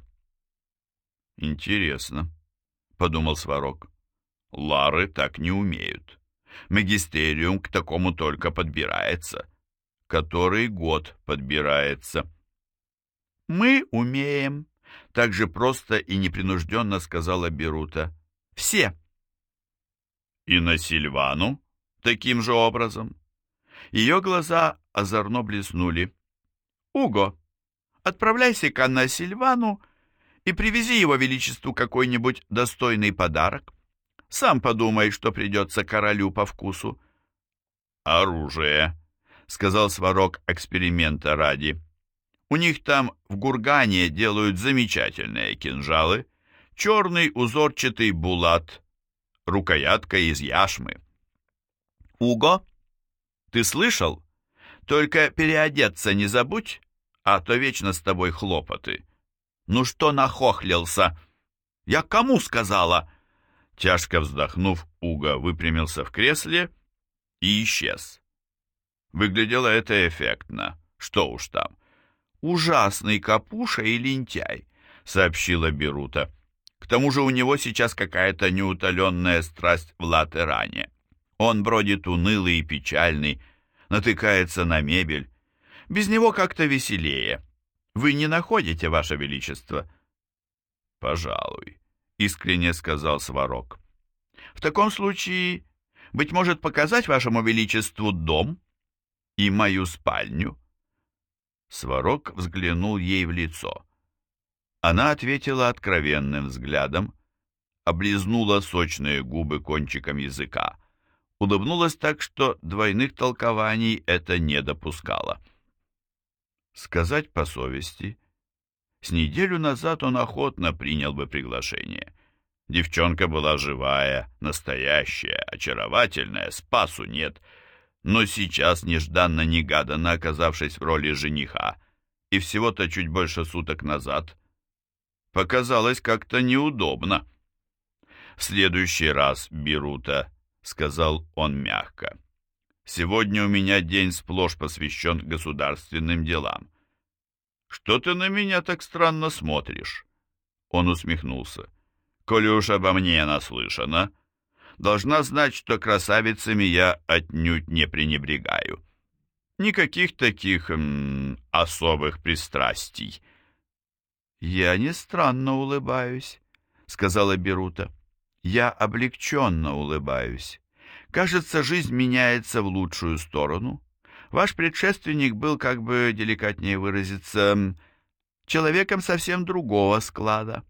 «Интересно», — подумал Сварог. «Лары так не умеют. Магистериум к такому только подбирается. Который год подбирается». «Мы умеем», — так же просто и непринужденно сказала Берута. «Все». «И на Сильвану таким же образом?» Ее глаза озорно блеснули. «Уго, отправляйся-ка на Сильвану и привези его величеству какой-нибудь достойный подарок. Сам подумай, что придется королю по вкусу. «Оружие», — сказал Сварог эксперимента ради. «У них там в Гургане делают замечательные кинжалы. Черный узорчатый булат, рукоятка из яшмы». «Уго, ты слышал? Только переодеться не забудь, а то вечно с тобой хлопоты». «Ну что нахохлился? Я кому сказала?» Тяжко вздохнув, Уга выпрямился в кресле и исчез. Выглядело это эффектно. Что уж там. «Ужасный капуша и лентяй», — сообщила Берута. «К тому же у него сейчас какая-то неутоленная страсть в латеране. Он бродит унылый и печальный, натыкается на мебель. Без него как-то веселее. Вы не находите, Ваше Величество?» «Пожалуй», — искренне сказал Сварог. «В таком случае, быть может, показать Вашему Величеству дом и мою спальню?» Сварог взглянул ей в лицо. Она ответила откровенным взглядом, облизнула сочные губы кончиком языка, улыбнулась так, что двойных толкований это не допускало. Сказать по совести, с неделю назад он охотно принял бы приглашение. Девчонка была живая, настоящая, очаровательная, спасу нет. Но сейчас, нежданно-негаданно оказавшись в роли жениха, и всего-то чуть больше суток назад, показалось как-то неудобно. «В следующий раз, Бирута», — сказал он мягко, — Сегодня у меня день сплошь посвящен государственным делам. Что ты на меня так странно смотришь? Он усмехнулся. Коли уж обо мне наслышано, должна знать, что красавицами я отнюдь не пренебрегаю. Никаких таких м, особых пристрастий. Я не странно улыбаюсь, сказала Берута. Я облегченно улыбаюсь. Кажется, жизнь меняется в лучшую сторону. Ваш предшественник был, как бы деликатнее выразиться, человеком совсем другого склада.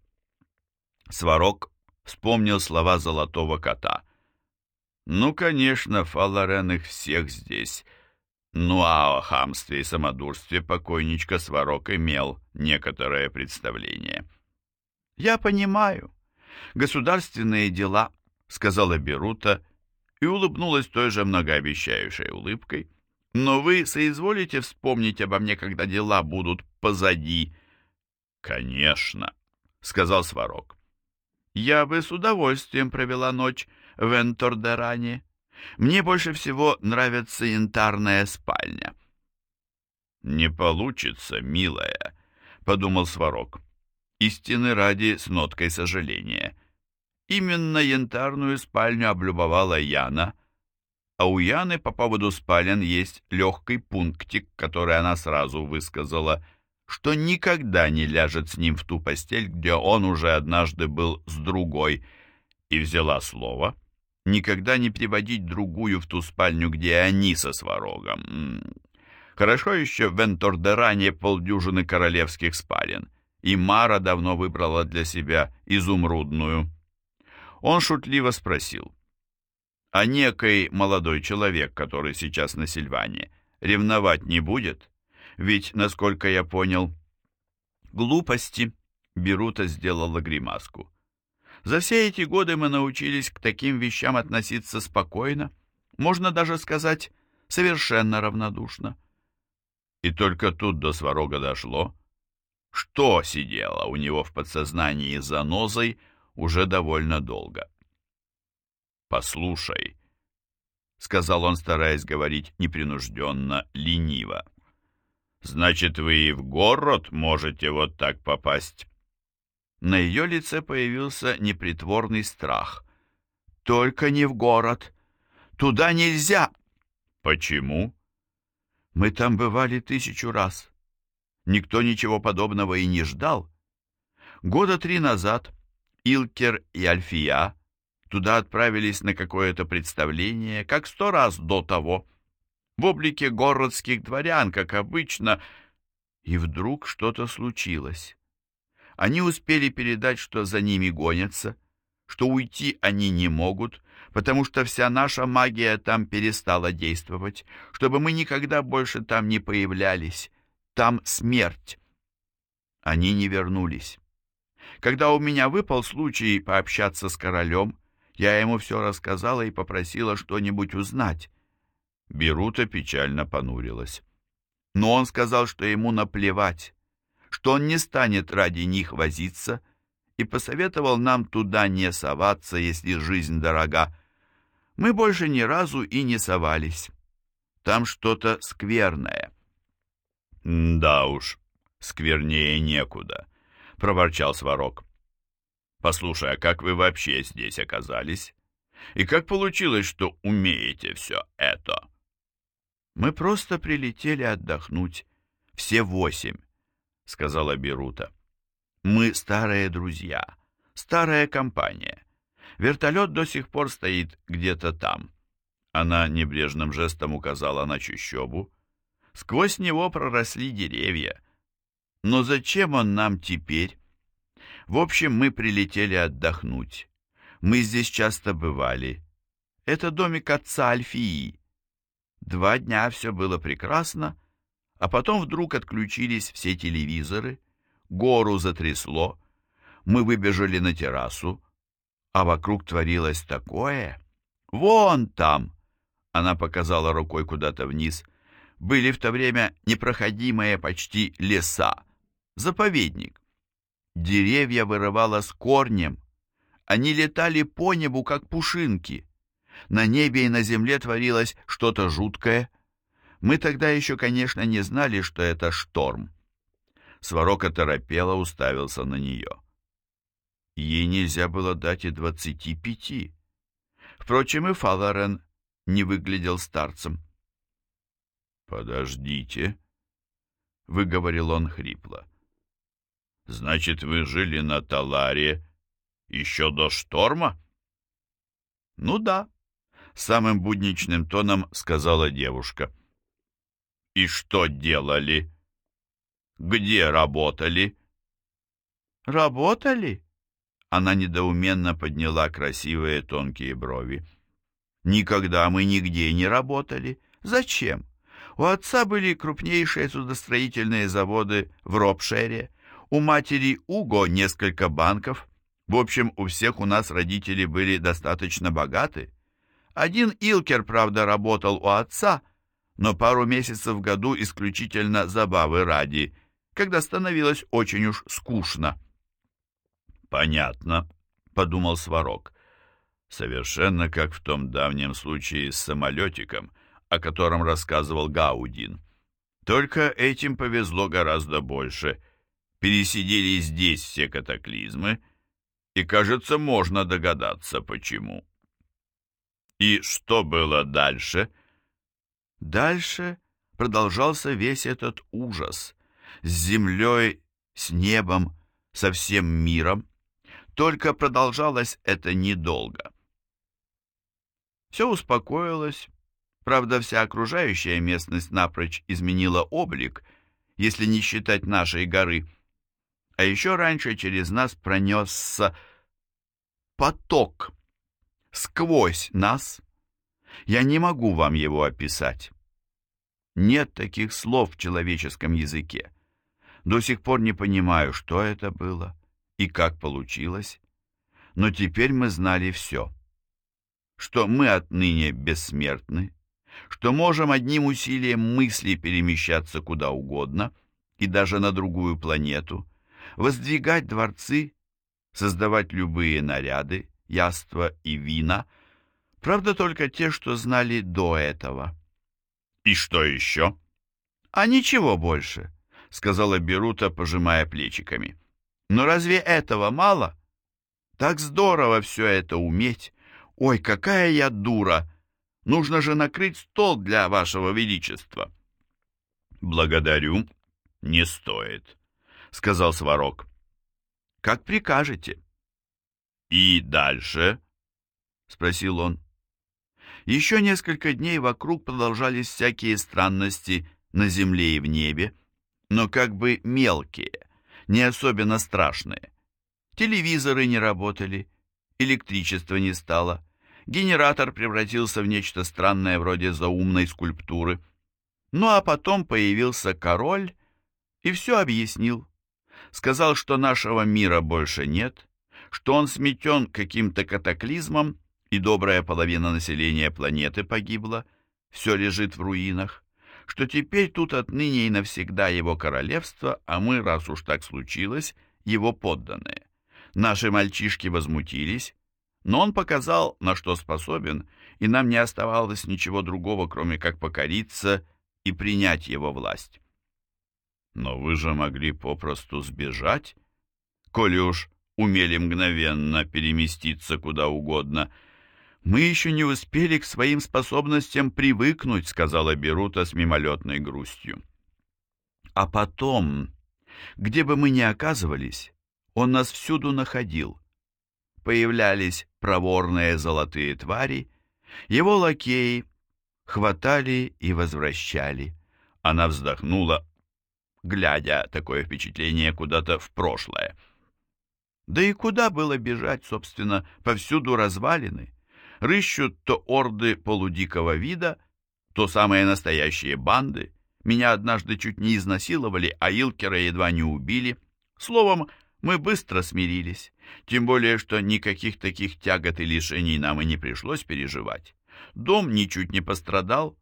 Сварог вспомнил слова золотого кота. Ну, конечно, Фаларен их всех здесь. Ну, а о хамстве и самодурстве покойничка Сварог имел некоторое представление. «Я понимаю. Государственные дела», — сказала Берута, и улыбнулась той же многообещающей улыбкой. «Но вы соизволите вспомнить обо мне, когда дела будут позади?» Конечно, сказал Сварог. Я бы с удовольствием провела ночь в Энтордеране. Мне больше всего нравится янтарная спальня. Не получится, милая, подумал Сварог. Истины ради с ноткой сожаления. Именно янтарную спальню облюбовала Яна, а у Яны по поводу спален есть легкий пунктик, который она сразу высказала, что никогда не ляжет с ним в ту постель, где он уже однажды был с другой, и взяла слово никогда не приводить другую в ту спальню, где они со сварогом. Хорошо еще в Энтордеране полдюжины королевских спален, и Мара давно выбрала для себя изумрудную. Он шутливо спросил, а некий молодой человек, который сейчас на Сильване, ревновать не будет? Ведь, насколько я понял, глупости Берута сделала гримаску. За все эти годы мы научились к таким вещам относиться спокойно, можно даже сказать, совершенно равнодушно. И только тут до сварога дошло, что сидело у него в подсознании за нозой уже довольно долго. «Послушай», — сказал он, стараясь говорить непринужденно, лениво, «значит, вы и в город можете вот так попасть?» На ее лице появился непритворный страх. «Только не в город. Туда нельзя!» «Почему?» «Мы там бывали тысячу раз. Никто ничего подобного и не ждал. Года три назад Илкер и Альфия Туда отправились на какое-то представление, как сто раз до того, в облике городских дворян, как обычно, и вдруг что-то случилось. Они успели передать, что за ними гонятся, что уйти они не могут, потому что вся наша магия там перестала действовать, чтобы мы никогда больше там не появлялись. Там смерть. Они не вернулись. Когда у меня выпал случай пообщаться с королем, я ему все рассказала и попросила что-нибудь узнать. Берута печально понурилась. Но он сказал, что ему наплевать, что он не станет ради них возиться, и посоветовал нам туда не соваться, если жизнь дорога. Мы больше ни разу и не совались. Там что-то скверное. «Да уж, сквернее некуда», — проворчал Сварог. Послушай, а как вы вообще здесь оказались? И как получилось, что умеете все это? Мы просто прилетели отдохнуть. Все восемь, сказала Берута. Мы старые друзья, старая компания. Вертолет до сих пор стоит где-то там. Она небрежным жестом указала на чащобу. Сквозь него проросли деревья. Но зачем он нам теперь? В общем, мы прилетели отдохнуть. Мы здесь часто бывали. Это домик отца Альфии. Два дня все было прекрасно, а потом вдруг отключились все телевизоры, гору затрясло, мы выбежали на террасу, а вокруг творилось такое. Вон там, она показала рукой куда-то вниз, были в то время непроходимые почти леса, заповедник. Деревья вырывало с корнем. Они летали по небу, как пушинки. На небе и на земле творилось что-то жуткое. Мы тогда еще, конечно, не знали, что это шторм. Сварог торопело уставился на нее. Ей нельзя было дать и двадцати пяти. Впрочем, и Фаларен не выглядел старцем. «Подождите», — выговорил он хрипло. Значит, вы жили на Таларе еще до шторма? Ну да, самым будничным тоном сказала девушка. И что делали? Где работали? Работали? Она недоуменно подняла красивые тонкие брови. Никогда мы нигде не работали. Зачем? У отца были крупнейшие судостроительные заводы в Ропшере, у матери Уго несколько банков. В общем, у всех у нас родители были достаточно богаты. Один Илкер, правда, работал у отца, но пару месяцев в году исключительно забавы ради, когда становилось очень уж скучно. «Понятно», — подумал Сварог. «Совершенно как в том давнем случае с самолетиком, о котором рассказывал Гаудин. Только этим повезло гораздо больше. Пересидели здесь все катаклизмы, и, кажется, можно догадаться, почему». «И что было дальше?» Дальше продолжался весь этот ужас. С землей, с небом, со всем миром. Только продолжалось это недолго. Все успокоилось. Правда, вся окружающая местность напрочь изменила облик, если не считать нашей горы. А еще раньше через нас пронесся поток. Сквозь нас. Я не могу вам его описать. Нет таких слов в человеческом языке. До сих пор не понимаю, что это было и как получилось. Но теперь мы знали все. Что мы отныне бессмертны, что можем одним усилием мысли перемещаться куда угодно и даже на другую планету, воздвигать дворцы, создавать любые наряды, яства и вина, правда только те, что знали до этого. «И что еще?» «А ничего больше», — сказала Берута, пожимая плечиками. «Но разве этого мало? Так здорово все это уметь! Ой, какая я дура! Нужно же накрыть стол для вашего величества!» «Благодарю, не стоит», — сказал Сварог. «Как прикажете». «И дальше?» — спросил он. Еще несколько дней вокруг продолжались всякие странности на земле и в небе, но как бы мелкие, не особенно страшные. Телевизоры не работали, электричества не стало, генератор превратился в нечто странное вроде заумной скульптуры. Ну а потом появился король и все объяснил. Сказал, что нашего мира больше нет, что он сметен каким-то катаклизмом, и добрая половина населения планеты погибла, все лежит в руинах, что теперь тут отныне и навсегда его королевство, а мы, раз уж так случилось, его подданные. Наши мальчишки возмутились, но он показал, на что способен, и нам не оставалось ничего другого, кроме как покориться и принять его власть. Но вы же могли попросту сбежать, коли уж умели мгновенно переместиться куда угодно — «Мы еще не успели к своим способностям привыкнуть», — сказала Берута с мимолетной грустью. «А потом, где бы мы ни оказывались, он нас всюду находил. Появлялись проворные золотые твари, его лакеи хватали и возвращали. Она вздохнула, глядя такое впечатление куда-то в прошлое. Да и куда было бежать, собственно, повсюду развалины? рыщут то орды полудикого вида, то самые настоящие банды. Меня однажды чуть не изнасиловали, а Илкера едва не убили. Словом, мы быстро смирились, тем более, что никаких таких тягот и лишений нам и не пришлось переживать. Дом ничуть не пострадал,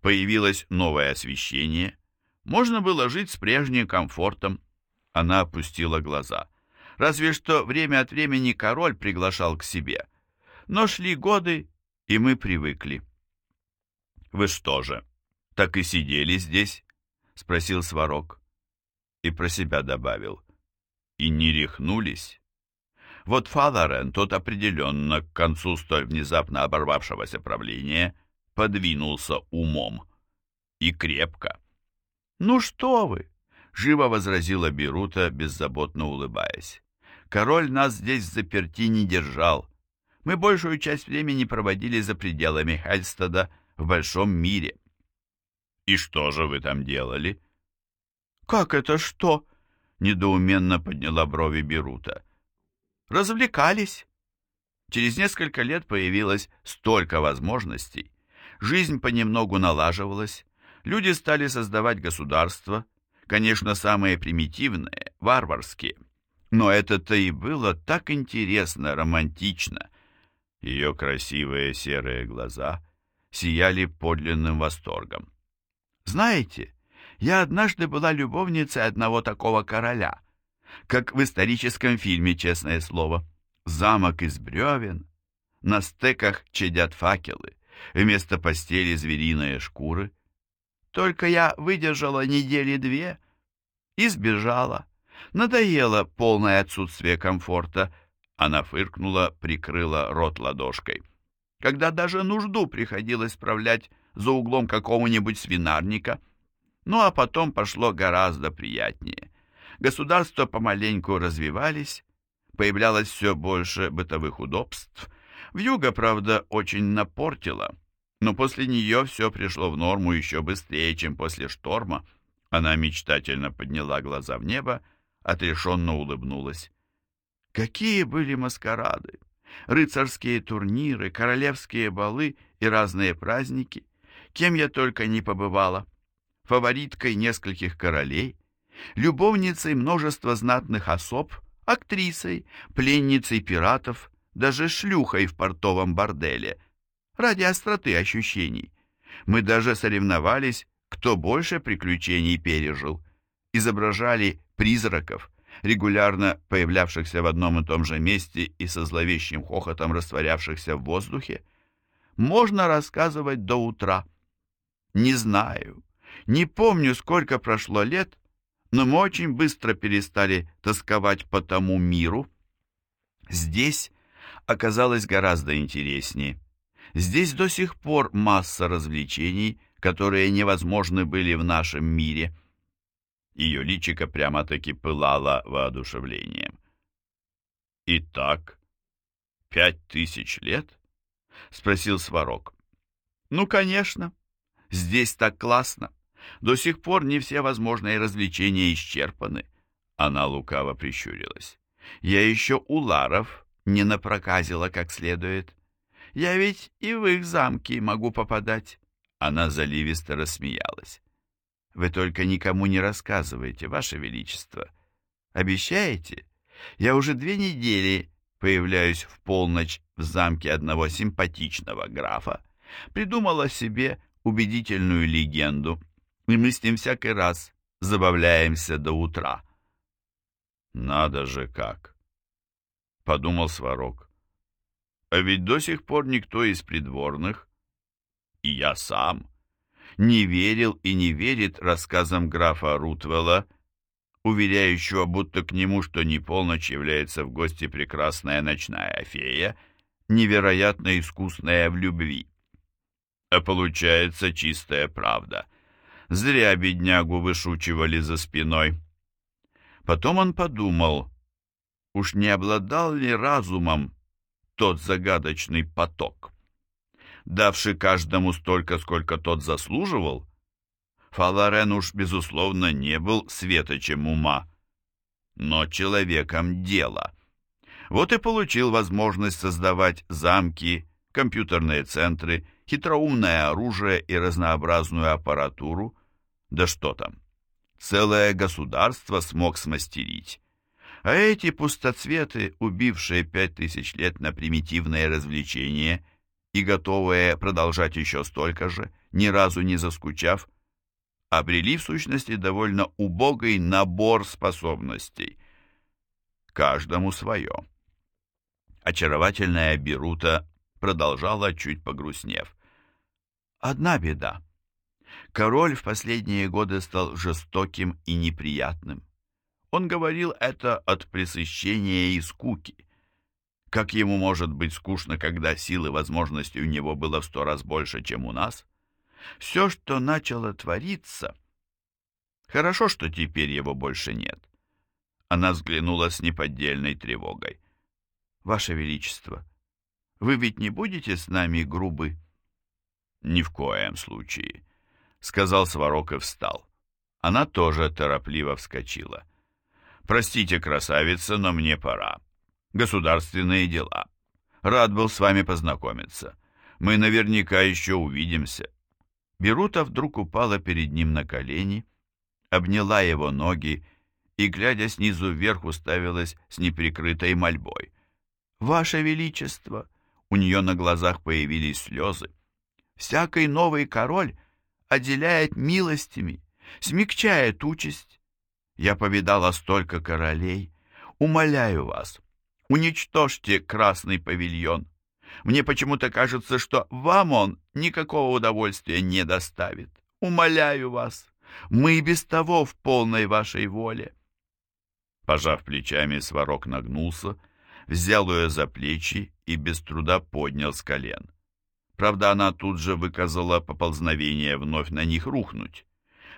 появилось новое освещение. Можно было жить с прежним комфортом. Она опустила глаза. Разве что время от времени король приглашал к себе. Но шли годы, и мы привыкли. «Вы что же, так и сидели здесь?» — спросил Сварог. И про себя добавил. «И не рехнулись?» Вот Фаларен, тот определенно к концу столь внезапно оборвавшегося правления, подвинулся умом. И крепко. «Ну что вы!» — живо возразила Берута, беззаботно улыбаясь. «Король нас здесь заперти не держал. Мы большую часть времени проводили за пределами Хельстада в большом мире. И что же вы там делали? Как это что? Недоуменно подняла брови Берута. Развлекались. Через несколько лет появилось столько возможностей. Жизнь понемногу налаживалась. Люди стали создавать государства, конечно, самые примитивные, варварские. Но это-то и было так интересно, романтично — ее красивые серые глаза сияли подлинным восторгом. «Знаете, Я однажды была любовницей одного такого короля, как в историческом фильме, честное слово. Замок из бревен, на стеках чадят факелы, вместо постели звериные шкуры. Только я выдержала недели две и сбежала. Надоело полное отсутствие комфорта. Она фыркнула, прикрыла рот ладошкой. Когда даже нужду приходилось справлять за углом какого-нибудь свинарника. Ну а потом пошло гораздо приятнее. Государства помаленьку развивались, появлялось все больше бытовых удобств. Вьюга, правда, очень напортила, но после нее все пришло в норму еще быстрее, чем после шторма. Она мечтательно подняла глаза в небо, отрешенно улыбнулась. Какие были маскарады! Рыцарские турниры, королевские балы и разные праздники. Кем я только не побывала. Фавориткой нескольких королей, любовницей множества знатных особ, актрисой, пленницей пиратов, даже шлюхой в портовом борделе. Ради остроты ощущений. Мы даже соревновались, кто больше приключений пережил. Изображали призраков, регулярно появлявшихся в одном и том же месте и со зловещим хохотом растворявшихся в воздухе. Можно рассказывать до утра. Не знаю, не помню, сколько прошло лет, но мы очень быстро перестали тосковать по тому миру. Здесь оказалось гораздо интереснее. Здесь до сих пор масса развлечений, которые невозможны были в нашем мире. Ее личико прямо-таки пылало воодушевлением. «Итак, пять тысяч лет?» — спросил Сварог. «Ну, конечно. Здесь так классно. До сих пор не все возможные развлечения исчерпаны». Она лукаво прищурилась. «Я еще у Ларов не напроказила как следует. Я ведь и в их замки могу попадать». Она заливисто рассмеялась. «Вы только никому не рассказывайте, Ваше Величество. Обещаете? Я уже две недели появляюсь в полночь в замке одного симпатичного графа, придумала себе убедительную легенду, и мы с ним всякий раз забавляемся до утра. «Надо же как!» — подумал Сварог. «А ведь до сих пор никто из придворных, и я сам, не верил и не верит рассказам графа Рутвелла, уверяющего, будто к нему, что не полночь является в гости прекрасная ночная фея, невероятно искусная в любви. А получается чистая правда. Зря беднягу вышучивали за спиной. Потом он подумал, уж не обладал ли разумом тот загадочный поток. Давший каждому столько, сколько тот заслуживал, Фаларен уж, безусловно, не был светочем ума, но человеком дела. Вот и получил возможность создавать замки, компьютерные центры, хитроумное оружие и разнообразную аппаратуру. Да что там, целое государство смог смастерить. А эти пустоцветы, убившие пять тысяч лет на примитивное развлечение и готовые продолжать еще столько же, ни разу не заскучав, обрели в сущности довольно убогий набор способностей. Каждому свое. Очаровательная Берута продолжала, чуть погрустнев. Одна беда. Король в последние годы стал жестоким и неприятным. Он говорил это от пресыщения и скуки. Как ему может быть скучно, когда силы возможностей у него было в сто раз больше, чем у нас? Все, что начало твориться... Хорошо, что теперь его больше нет. Она взглянула с неподдельной тревогой. «Ваше Величество, вы ведь не будете с нами грубы?» «Ни в коем случае», — сказал Сварог и встал. Она тоже торопливо вскочила. «Простите, красавица, но мне пора. Государственные дела. Рад был с вами познакомиться. Мы наверняка еще увидимся». Берута вдруг упала перед ним на колени, обняла его ноги и, глядя снизу вверх, уставилась с неприкрытой мольбой. «Ваше Величество!» У нее на глазах появились слезы. «Всякий новый король отделяет милостями, смягчает участь. Я повидала столько королей. Умоляю вас, уничтожьте красный павильон. Мне почему-то кажется, что вам он никакого удовольствия не доставит. Умоляю вас, мы и без того в полной вашей воле. Пожав плечами, Сварог нагнулся, взял ее за плечи и без труда поднял с колен. Правда, она тут же выказала поползновение вновь на них рухнуть.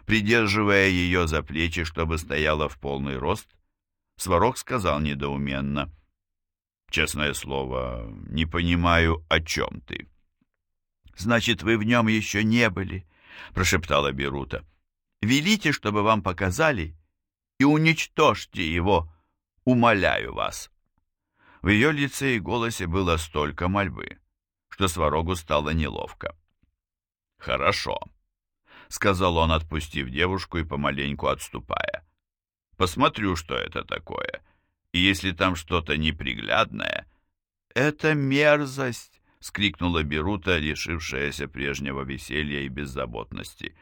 Придерживая ее за плечи, чтобы стояла в полный рост, Сварог сказал недоуменно — Честное слово, не понимаю, о чем ты. Значит, вы в нем еще не были, прошептала Берута. Велите, чтобы вам показали, и уничтожьте его, умоляю вас. В ее лице и голосе было столько мольбы, что Сварогу стало неловко. «Хорошо», — сказал он, отпустив девушку и помаленьку отступая. «Посмотрю, что это такое, и если там что-то неприглядное... «Это мерзость!» — скрикнула Берута, лишившаяся прежнего веселья и беззаботности.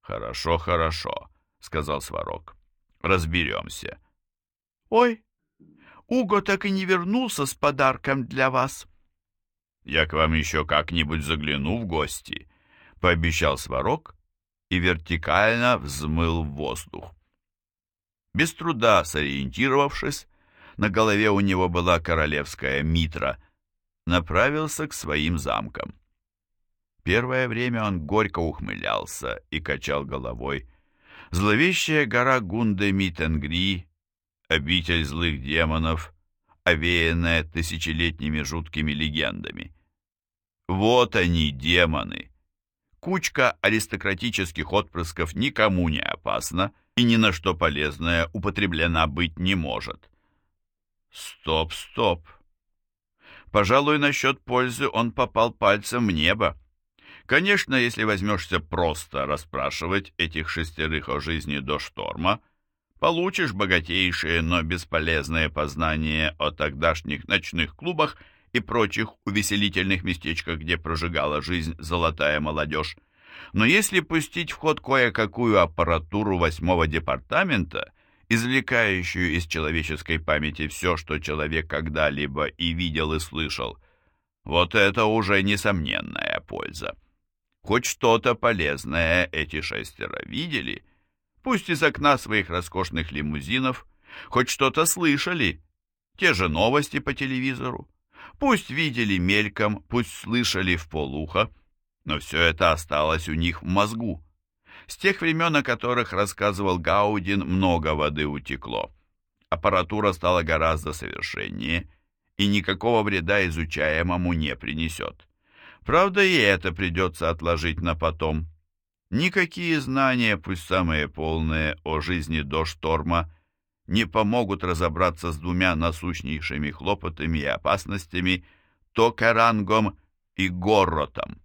«Хорошо, хорошо», — сказал Сварог. «Разберемся». «Ой, Уго так и не вернулся с подарком для вас». «Я к вам еще как-нибудь загляну в гости», — пообещал Сварог и вертикально взмыл в воздух. Без труда сориентировавшись, на голове у него была королевская митра, направился к своим замкам. Первое время он горько ухмылялся и качал головой. Зловещая гора Гунде Митенгри, обитель злых демонов, овеянная тысячелетними жуткими легендами. Вот они, демоны! Кучка аристократических отпрысков никому не опасна и ни на что полезная употреблена быть не может. Стоп, стоп. Пожалуй, насчет пользы он попал пальцем в небо. Конечно, если возьмешься просто расспрашивать этих шестерых о жизни до шторма, получишь богатейшие, но бесполезные познания о тогдашних ночных клубах и прочих увеселительных местечках, где прожигала жизнь золотая молодежь. Но если пустить в ход кое-какую аппаратуру восьмого департамента извлекающую из человеческой памяти все, что человек когда-либо и видел, и слышал. Вот это уже несомненная польза. Хоть что-то полезное эти шестеро видели, пусть из окна своих роскошных лимузинов, хоть что-то слышали, те же новости по телевизору, пусть видели мельком, пусть слышали в полухо, но все это осталось у них в мозгу. С тех времен, о которых рассказывал Гаудин, много воды утекло. Аппаратура стала гораздо совершеннее и никакого вреда изучаемому не принесет. Правда, и это придется отложить на потом. Никакие знания, пусть самые полные, о жизни до шторма, не помогут разобраться с двумя насущнейшими хлопотами и опасностями Токарангом и Горротом.